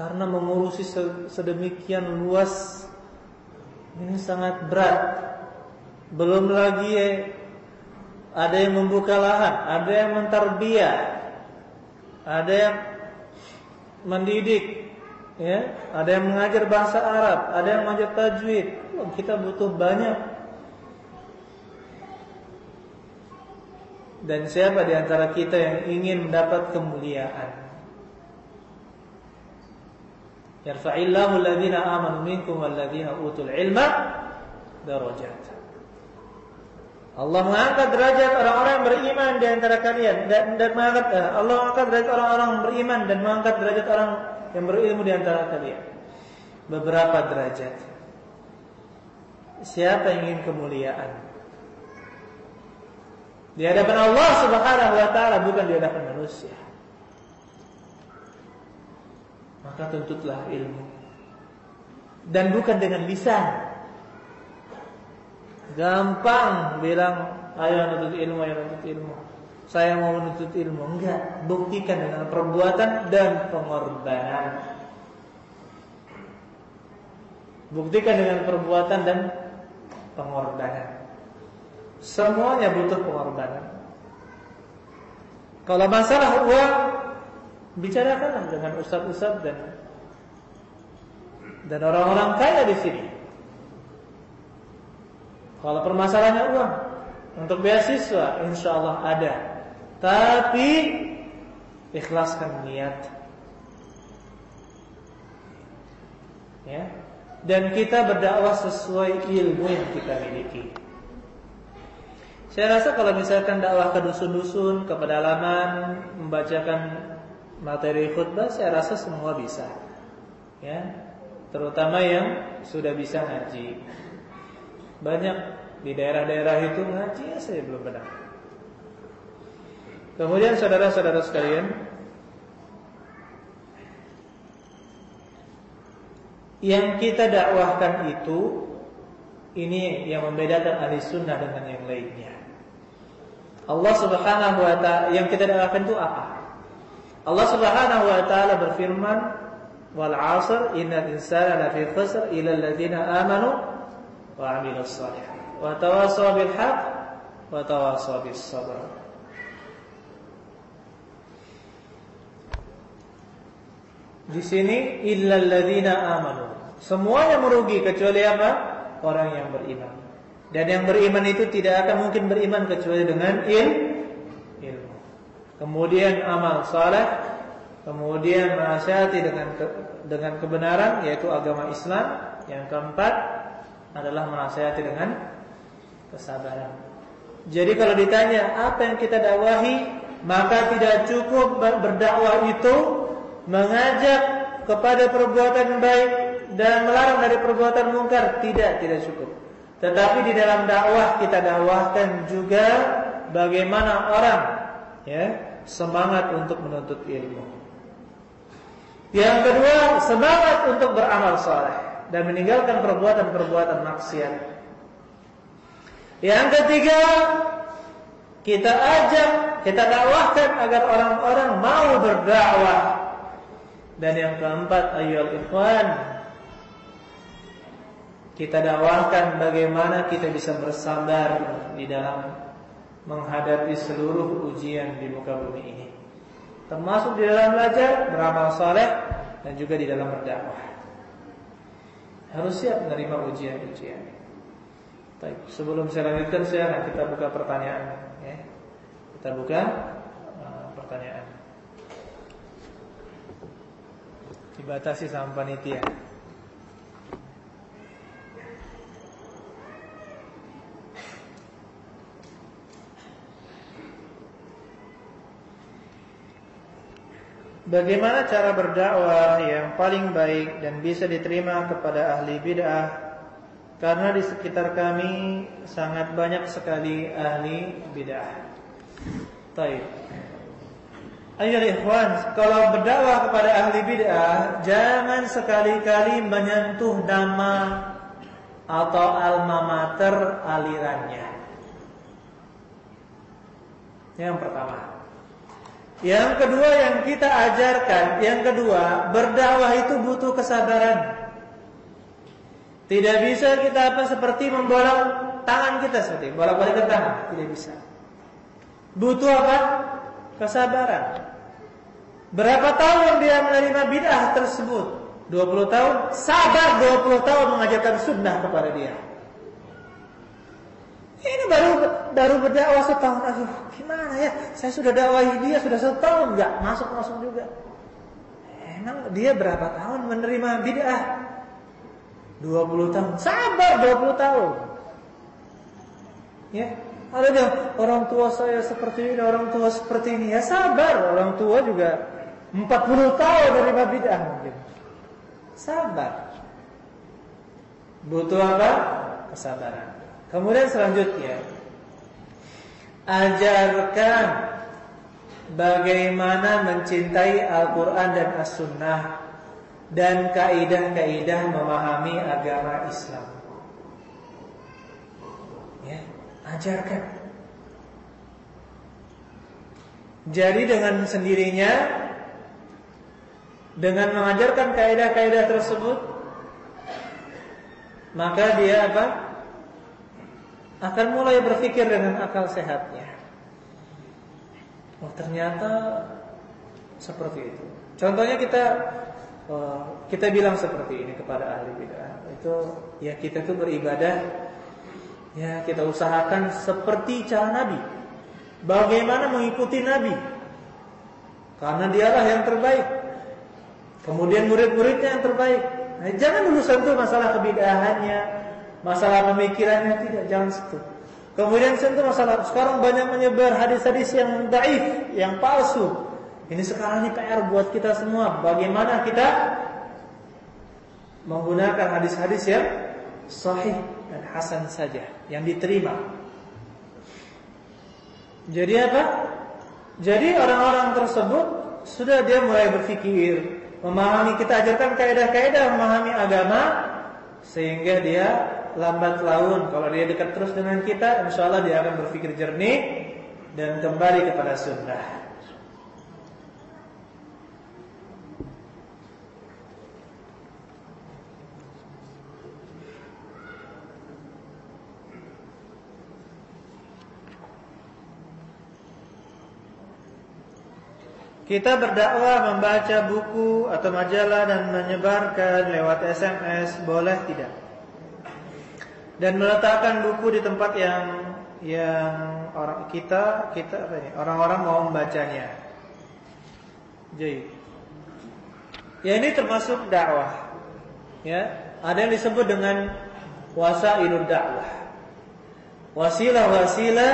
Speaker 1: Karena mengurusi sedemikian luas ini sangat berat. Belum lagi ya, ada yang membuka lahan, ada yang mentarbiah, ada yang mendidik, ya, ada yang mengajar bahasa Arab, ada yang mengajar tajwid. Kita butuh banyak Dan siapa di antara kita yang ingin mendapat kemuliaan? Yarfa'illahu alladhina amanu minkum walladhina utul ilma darajat. Allah mengangkat derajat orang-orang yang beriman di antara kalian dan, dan mengangkat eh, Allah mengangkat derajat orang-orang beriman dan mengangkat derajat orang yang berilmu di antara kalian. Beberapa derajat. Siapa yang ingin kemuliaan? Di hadapan Allah Subhanahu wa taala bukan di hadapan manusia. Maka tuntutlah ilmu. Dan bukan dengan lisan. Gampang bilang ayo menuntut ilmu, ayo menuntut ilmu. Saya mau menuntut ilmu. Enggak, buktikan dengan perbuatan dan pengorbanan. Buktikan dengan perbuatan dan pengorbanan. Semuanya butuh pengorbanan. Kalau masalah uang bicarakanlah dengan ustaz-ustaz dan dan orang-orang kaya di sini. Kalau permasalahannya uang untuk beasiswa, insya Allah ada. Tapi ikhlaskan niat. Ya. Dan kita berdakwah sesuai ilmu yang kita miliki. Saya rasa kalau misalkan dakwah ke dusun-dusun, ke pedalaman, membacakan materi khutbah saya rasa semua bisa. Ya. Terutama yang sudah bisa ngaji. Banyak di daerah-daerah itu ngaji ya saya belum pernah. Kemudian saudara-saudara sekalian, yang kita dakwahkan itu ini yang membedakan ahli sunnah dengan yang lainnya. Allah Subhanahu wa taala yang kita dakwahkan itu apa? Allah Subhanahu wa taala berfirman, "Wal 'asr innal insana lafi khusr ila alladziina amanu wa 'amilus shalihat wa tawassaw bil haqq wa tawassaw bis sabr." Di sini illal ladzina amanu. Semuanya merugi kecuali apa? Orang yang beriman. Dan yang beriman itu tidak akan mungkin beriman kecuali dengan ilmu kemudian amal saleh, kemudian menasihati dengan ke, dengan kebenaran yaitu agama Islam, yang keempat adalah menasihati dengan kesabaran. Jadi kalau ditanya apa yang kita dakwahi, maka tidak cukup berdakwah itu mengajak kepada perbuatan baik dan melarang dari perbuatan mungkar, tidak, tidak cukup. Tetapi di dalam dakwah kita dakwahkan juga bagaimana orang ya semangat untuk menuntut ilmu. Yang kedua, semangat untuk beramal saleh dan meninggalkan perbuatan-perbuatan maksiat. Yang ketiga, kita ajak, kita dakwahkan agar orang-orang mau berdakwah. Dan yang keempat, ayyul ikhwan, kita dakwahkan bagaimana kita bisa bersabar di dalam menghadapi seluruh ujian di muka bumi ini. Termasuk di dalam belajar, beramal saleh dan juga di dalam berdakwah. Harus siap menerima ujian-ujian. Baik, sebelum saya lanjutkan saya kita buka pertanyaan ya. Kita buka uh, pertanyaan. Dibatasi sama panitia. Bagaimana cara berdakwah yang paling baik dan bisa diterima kepada ahli bid'ah? Karena di sekitar kami sangat banyak sekali ahli bid'ah. Taib. Ayo ikhwan, kalau berdakwah kepada ahli bid'ah, jangan sekali-kali menyentuh nama atau alma mater alirannya. Yang pertama. Yang kedua yang kita ajarkan, yang kedua, berdakwah itu butuh kesabaran. Tidak bisa kita apa seperti membolak tangan kita seperti bolak-balik ke tangan, tidak bisa. Butuh apa? Kesabaran. Berapa tahun dia menerima bid'ah tersebut? 20 tahun, sabar 20 tahun mengajarkan sunnah kepada dia. Ini baru baru berdakwah setahun. Aduh, gimana ya? Saya sudah dakwahi dia sudah setahun nggak masuk masuk juga. Emang dia berapa tahun menerima bid'ah? 20 tahun. Sabar 20 tahun. Ya, ada yang orang tua saya seperti ini, orang tua seperti ini. Ya sabar, orang tua juga 40 tahun menerima bid'ah mungkin. Sabar. Butuh apa? Kesabaran. Kemudian selanjutnya ajarkan bagaimana mencintai Al-Qur'an dan As-Sunnah dan kaidah-kaidah memahami agama Islam. Ya, ajarkan. Jadi dengan sendirinya dengan mengajarkan kaidah-kaidah tersebut maka dia apa? Akan mulai berpikir dengan akal sehatnya. Oh ternyata seperti itu. Contohnya kita uh, kita bilang seperti ini kepada ahli bid'ah. Itu ya kita tuh beribadah ya kita usahakan seperti cara Nabi. Bagaimana mengikuti Nabi? Karena dialah yang terbaik. Kemudian murid-muridnya yang terbaik. Nah, jangan dulu sentuh masalah kebidahannya, Masalah pemikirannya tidak jangan sentuh. Kemudian sentuh masalah sekarang banyak menyebar hadis-hadis yang daif, yang palsu. Ini sekarang ini PR buat kita semua. Bagaimana kita menggunakan hadis-hadis yang sahih dan hasan saja, yang diterima. Jadi apa? Jadi orang-orang tersebut sudah dia mulai berpikir, memahami kita ajarkan kaidah-kaidah memahami agama sehingga dia lambat laun kalau dia dekat terus dengan kita insya Allah dia akan berpikir jernih dan kembali kepada sunnah Kita berdakwah membaca buku atau majalah dan menyebarkan lewat SMS boleh tidak? Dan meletakkan buku di tempat yang yang orang kita kita apa ini orang-orang mau membacanya. Jadi, ya ini termasuk dakwah. Ya, ada yang disebut dengan wasailud dakwah. Wasilah-wasilah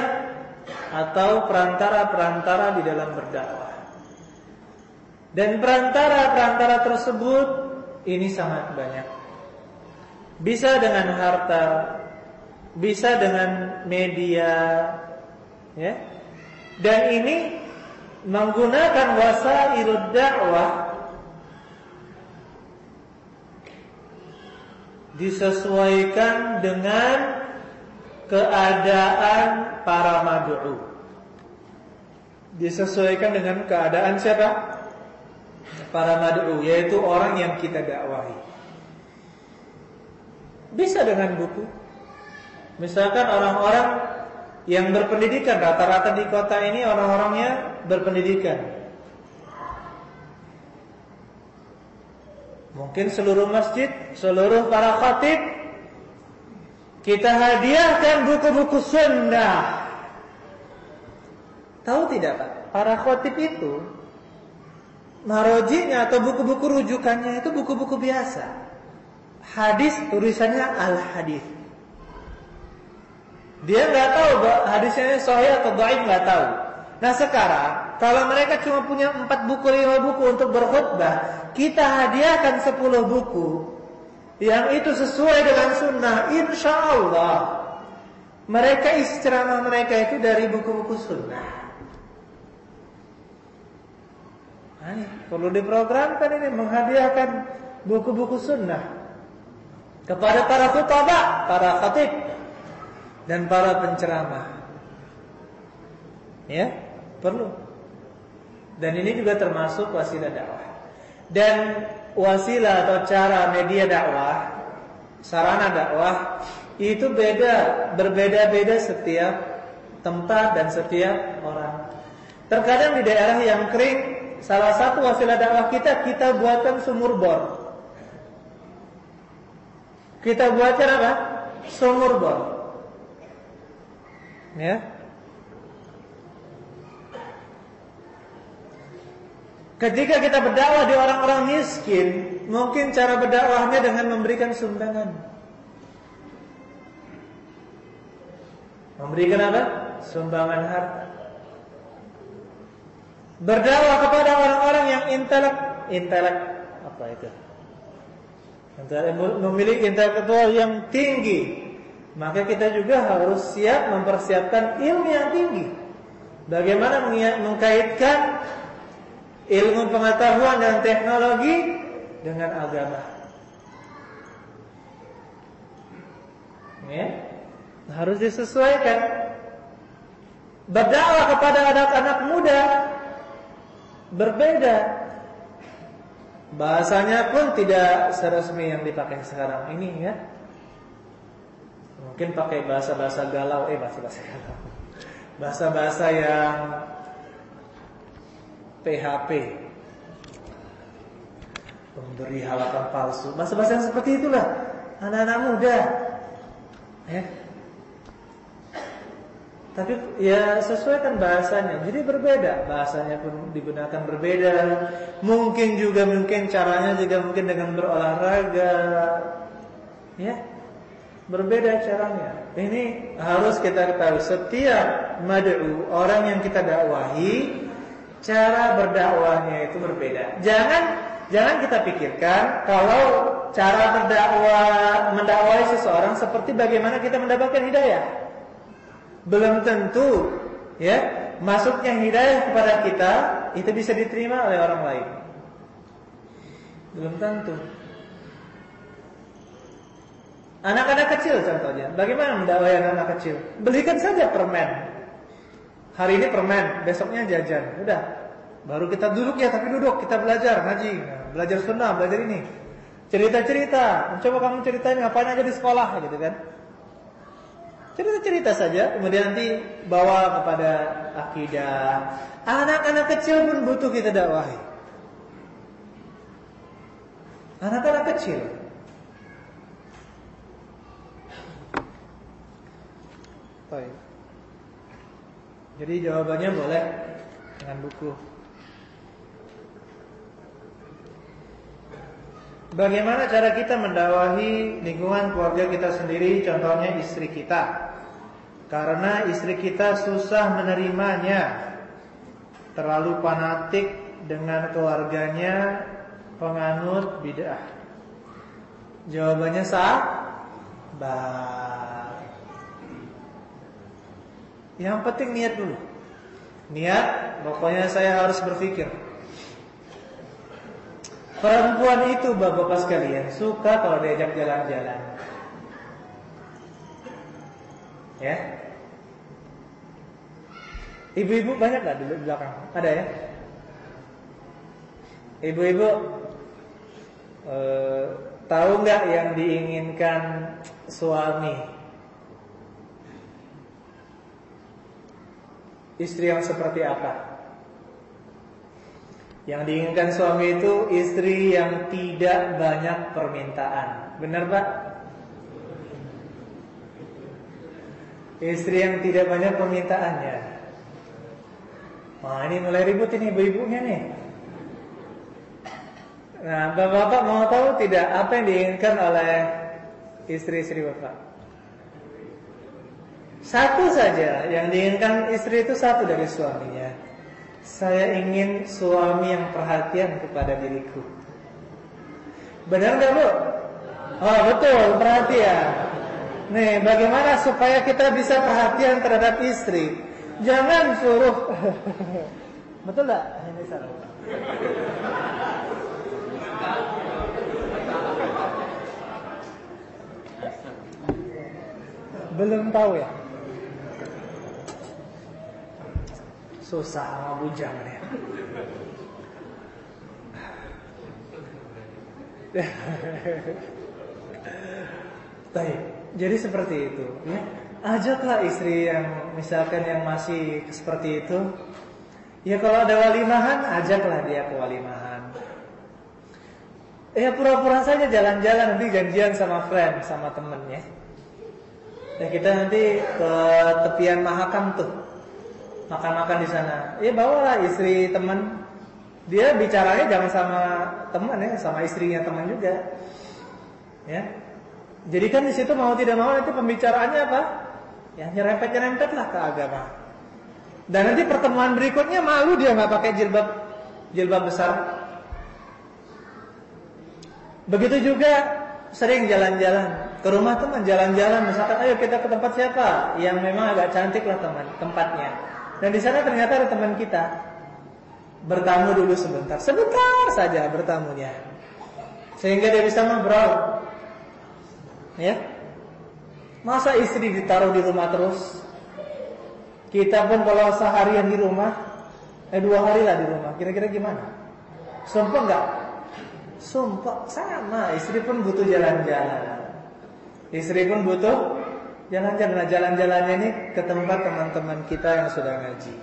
Speaker 1: atau perantara-perantara di dalam berdakwah. Dan perantara-perantara tersebut ini sangat banyak. Bisa dengan harta, bisa dengan media, ya. Dan ini menggunakan wasailud dakwah disesuaikan dengan keadaan para mad'u. Disesuaikan dengan keadaan siapa? Para mad'u, yaitu orang yang kita dakwahi. Bisa dengan buku. Misalkan orang-orang yang berpendidikan rata-rata di kota ini orang-orangnya berpendidikan. Mungkin seluruh masjid, seluruh para khatib kita hadiahkan buku-buku sunnah. Tahu tidak Pak? Para khatib itu marojinya atau buku-buku rujukannya itu buku-buku biasa hadis tulisannya al hadis. Dia nggak tahu hadisnya sahih atau dhaif nggak tahu. Nah sekarang kalau mereka cuma punya empat buku lima buku untuk berkhutbah, kita hadiahkan sepuluh buku yang itu sesuai dengan sunnah, insya Allah mereka isi mereka itu dari buku-buku sunnah. Nah, ini perlu diprogramkan ini menghadiahkan buku-buku sunnah kepada para khutbah, para khatib dan para penceramah. Ya, perlu. Dan ini juga termasuk wasilah dakwah. Dan wasilah atau cara media dakwah, sarana dakwah itu beda, berbeda-beda setiap tempat dan setiap orang. Terkadang di daerah yang kering, salah satu wasilah dakwah kita kita buatkan sumur bor. Kita buatkan apa? Sumur bor. Ya. Ketika kita berdakwah di orang-orang miskin, mungkin cara berdakwahnya dengan memberikan sumbangan. Memberikan apa? Sumbangan harta. Berdakwah kepada orang-orang yang intelek, intelek apa itu? Memiliki intelektual yang tinggi. Maka kita juga harus siap mempersiapkan ilmu yang tinggi. Bagaimana mengkaitkan ilmu pengetahuan dan teknologi dengan agama. Ya, harus disesuaikan. Berdakwah kepada anak-anak muda berbeda. Bahasanya pun tidak seresmi yang dipakai sekarang ini ya. Mungkin pakai bahasa-bahasa galau, eh bahasa-bahasa galau. Bahasa-bahasa yang PHP Pemberi halapan palsu Bahasa-bahasa yang seperti itulah Anak-anak muda Ya tapi ya sesuaikan bahasanya. Jadi berbeda, bahasanya pun digunakan berbeda. Mungkin juga mungkin caranya juga mungkin dengan berolahraga. Ya. Berbeda caranya. Ini harus kita ketahui setiap mad'u, orang yang kita dakwahi cara berdakwahnya itu berbeda. Jangan jangan kita pikirkan kalau cara berdakwah mendakwahi seseorang seperti bagaimana kita mendapatkan hidayah. Belum tentu ya masuknya hidayah kepada kita itu bisa diterima oleh orang lain. Belum tentu. Anak-anak kecil contohnya, bagaimana mendakwahi anak-anak kecil? Belikan saja permen Hari ini permen, besoknya jajan. Udah. Baru kita duduk ya, tapi duduk kita belajar ngaji, belajar sunnah, belajar ini. Cerita-cerita, coba kamu ceritain ngapain aja di sekolah gitu kan. Cerita-cerita saja, kemudian nanti bawa kepada akidah. Anak-anak kecil pun butuh kita dakwahi. Anak-anak kecil. Baik. Jadi jawabannya boleh dengan buku. Bagaimana cara kita mendawahi lingkungan keluarga kita sendiri, contohnya istri kita. Karena istri kita susah menerimanya. Terlalu fanatik dengan keluarganya, penganut bid'ah. Jawabannya sah? Bah. Yang penting niat dulu. Niat, pokoknya saya harus berpikir. Perempuan itu bapak-bapak sekalian suka kalau diajak jalan-jalan. Ya. Ibu-ibu banyak gak di belakang? Ada ya? Ibu-ibu eh, tahu nggak yang diinginkan suami Istri yang seperti apa? Yang diinginkan suami itu istri yang tidak banyak permintaan. Benar Pak? Istri yang tidak banyak permintaannya. Wah ini mulai ribut ini ibu-ibunya nih. Nah, bapak-bapak mau tahu tidak apa yang diinginkan oleh istri-istri bapak? Satu saja yang diinginkan istri itu satu dari suaminya. Saya ingin suami yang perhatian kepada diriku. Benar nggak bu? Oh betul perhatian. Nih bagaimana supaya kita bisa perhatian terhadap istri? Jangan suruh. (laughs) betul nggak? Ini salah. Belum tahu ya? Susah sama bujang ya. Baik, jadi seperti itu ya. Ajaklah istri yang misalkan yang masih seperti itu. Ya kalau ada walimahan, ajaklah dia ke walimahan. Ya pura-pura saja jalan-jalan nanti janjian sama friend, sama temennya. Ya kita nanti ke tepian Mahakam tuh. Makan-makan di sana. Ya bawalah istri teman. Dia bicaranya jangan sama teman ya, sama istrinya teman juga. Ya. Jadi kan di situ mau tidak mau nanti pembicaraannya apa? Ya nyerempet-nyerempet lah ke agama. Dan nanti pertemuan berikutnya malu dia nggak pakai jilbab jilbab besar. Begitu juga sering jalan-jalan ke rumah teman jalan-jalan misalkan ayo kita ke tempat siapa yang memang agak cantik lah teman tempatnya dan di sana ternyata ada teman kita. Bertamu dulu sebentar. Sebentar saja bertamunya. Sehingga dia bisa ngobrol. Ya. Masa istri ditaruh di rumah terus? Kita pun kalau seharian di rumah eh dua hari lah di rumah. Kira-kira gimana? Sumpah enggak sumpah sama. Istri pun butuh jalan-jalan. Istri pun butuh jalan-jalan. Nah, jalan-jalannya ini ke tempat teman-teman kita yang sudah ngaji.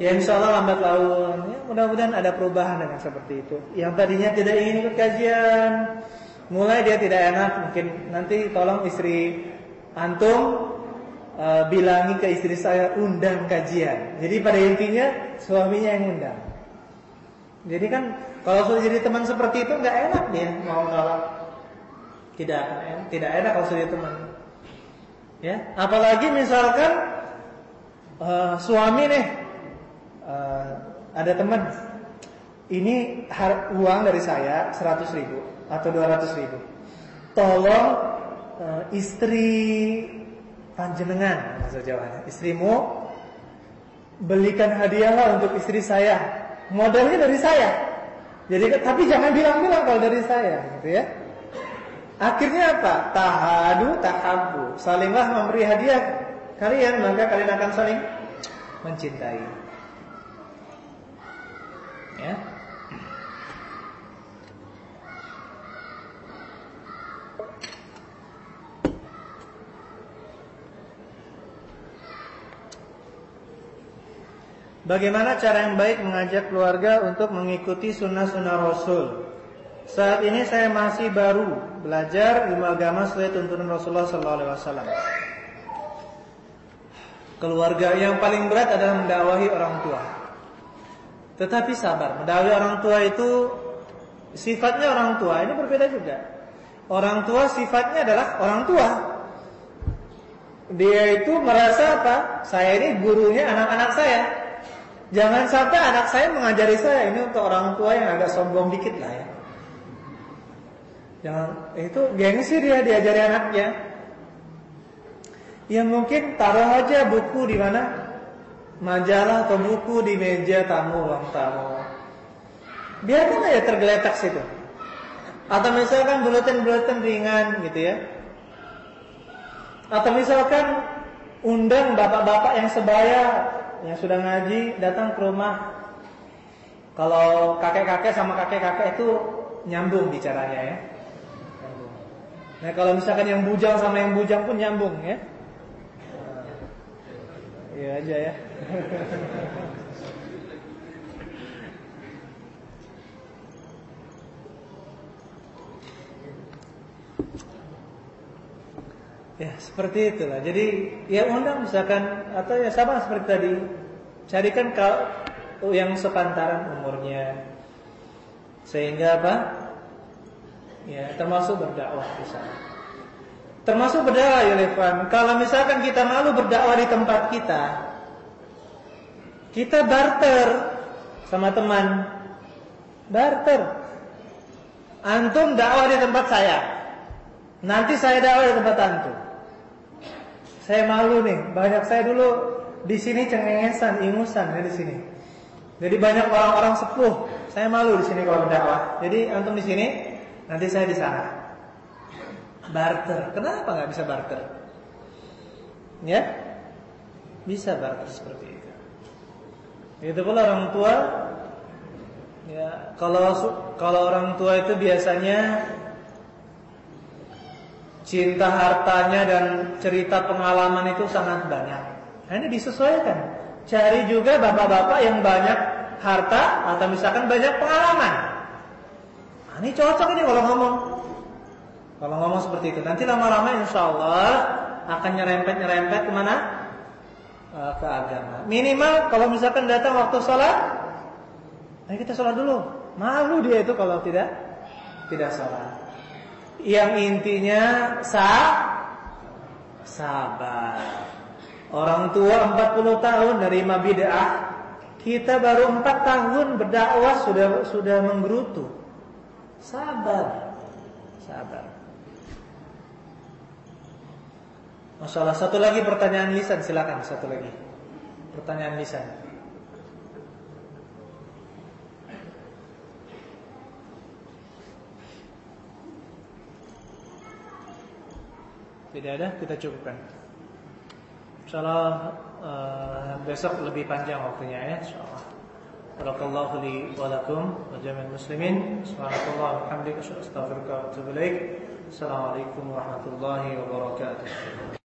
Speaker 1: Ya insya Allah lambat laun ya, Mudah-mudahan ada perubahan dengan seperti itu Yang tadinya tidak ingin ikut kajian Mulai dia tidak enak Mungkin nanti tolong istri Antum uh, Bilangi ke istri saya undang kajian Jadi pada intinya Suaminya yang undang Jadi kan Kalau sudah jadi teman seperti itu nggak enak dia Mau nolak tidak tidak enak kalau sudah teman. Ya, apalagi misalkan uh, suami nih uh, ada teman ini uang dari saya 100 ribu atau 200 ribu. Tolong uh, istri panjenengan bahasa Jawa, istrimu belikan hadiah untuk istri saya. Modalnya dari saya. Jadi tapi jangan bilang-bilang kalau dari saya, gitu ya. Akhirnya apa? Tahadu tahabu. Salinglah memberi hadiah kalian, maka kalian akan saling mencintai. Ya. Bagaimana cara yang baik mengajak keluarga untuk mengikuti sunnah-sunnah Rasul? Saat ini saya masih baru belajar ilmu agama sesuai tuntunan Rasulullah SAW. Keluarga yang paling berat adalah mendakwahi orang tua. Tetapi sabar, mendakwahi orang tua itu sifatnya orang tua ini berbeda juga. Orang tua sifatnya adalah orang tua. Dia itu merasa apa? Saya ini gurunya anak-anak saya. Jangan sampai anak saya mengajari saya ini untuk orang tua yang agak sombong dikit lah ya. Jangan itu gengsi dia diajari anaknya. Ya mungkin taruh aja buku di mana majalah atau buku di meja tamu ruang tamu. Biarkan aja tergeletak situ. Atau misalkan buletin-buletin ringan gitu ya. Atau misalkan undang bapak-bapak yang sebaya yang sudah ngaji datang ke rumah. Kalau kakek-kakek sama kakek-kakek itu nyambung bicaranya ya. Nah kalau misalkan yang bujang sama yang bujang pun nyambung ya. Iya aja ya. Ya seperti itulah. Jadi ya undang misalkan atau ya sama seperti tadi. Carikan kau yang sepantaran umurnya. Sehingga apa? Ya termasuk berdakwah di sana. Termasuk berdakwah ya Levan. Kalau misalkan kita malu berdakwah di tempat kita, kita barter sama teman. Barter. Antum dakwah di tempat saya. Nanti saya dakwah di tempat antum. Saya malu nih, banyak saya dulu di sini cengengesan, ingusan ya di sini. Jadi banyak orang-orang sepuh. Saya malu di sini kalau berdakwah. Jadi antum di sini, Nanti saya di sana. Barter. Kenapa nggak bisa barter? Ya, bisa barter seperti itu. Itu pula orang tua. Ya, kalau kalau orang tua itu biasanya cinta hartanya dan cerita pengalaman itu sangat banyak. Nah, ini disesuaikan. Cari juga bapak-bapak yang banyak harta atau misalkan banyak pengalaman ini cocok ini kalau ngomong. Kalau ngomong seperti itu, nanti lama-lama insya Allah akan nyerempet-nyerempet ke mana? Uh, ke agama. Minimal kalau misalkan datang waktu sholat, ayo kita sholat dulu. Malu dia itu kalau tidak tidak sholat. Yang intinya sah, sabar. Orang tua 40 tahun dari bid'ah, kita baru 4 tahun berdakwah sudah sudah menggerutu. Sabar. Sabar. Masalah satu lagi pertanyaan lisan silakan satu lagi. Pertanyaan lisan. Tidak ada, kita cukupkan. Insyaallah uh, besok lebih panjang waktunya ya insyaallah. Barakallahu li wa lakum wa jami'al muslimin. Subhanallahi wa bihamdihi asyhadu an la ilaha illa anta astaghfiruka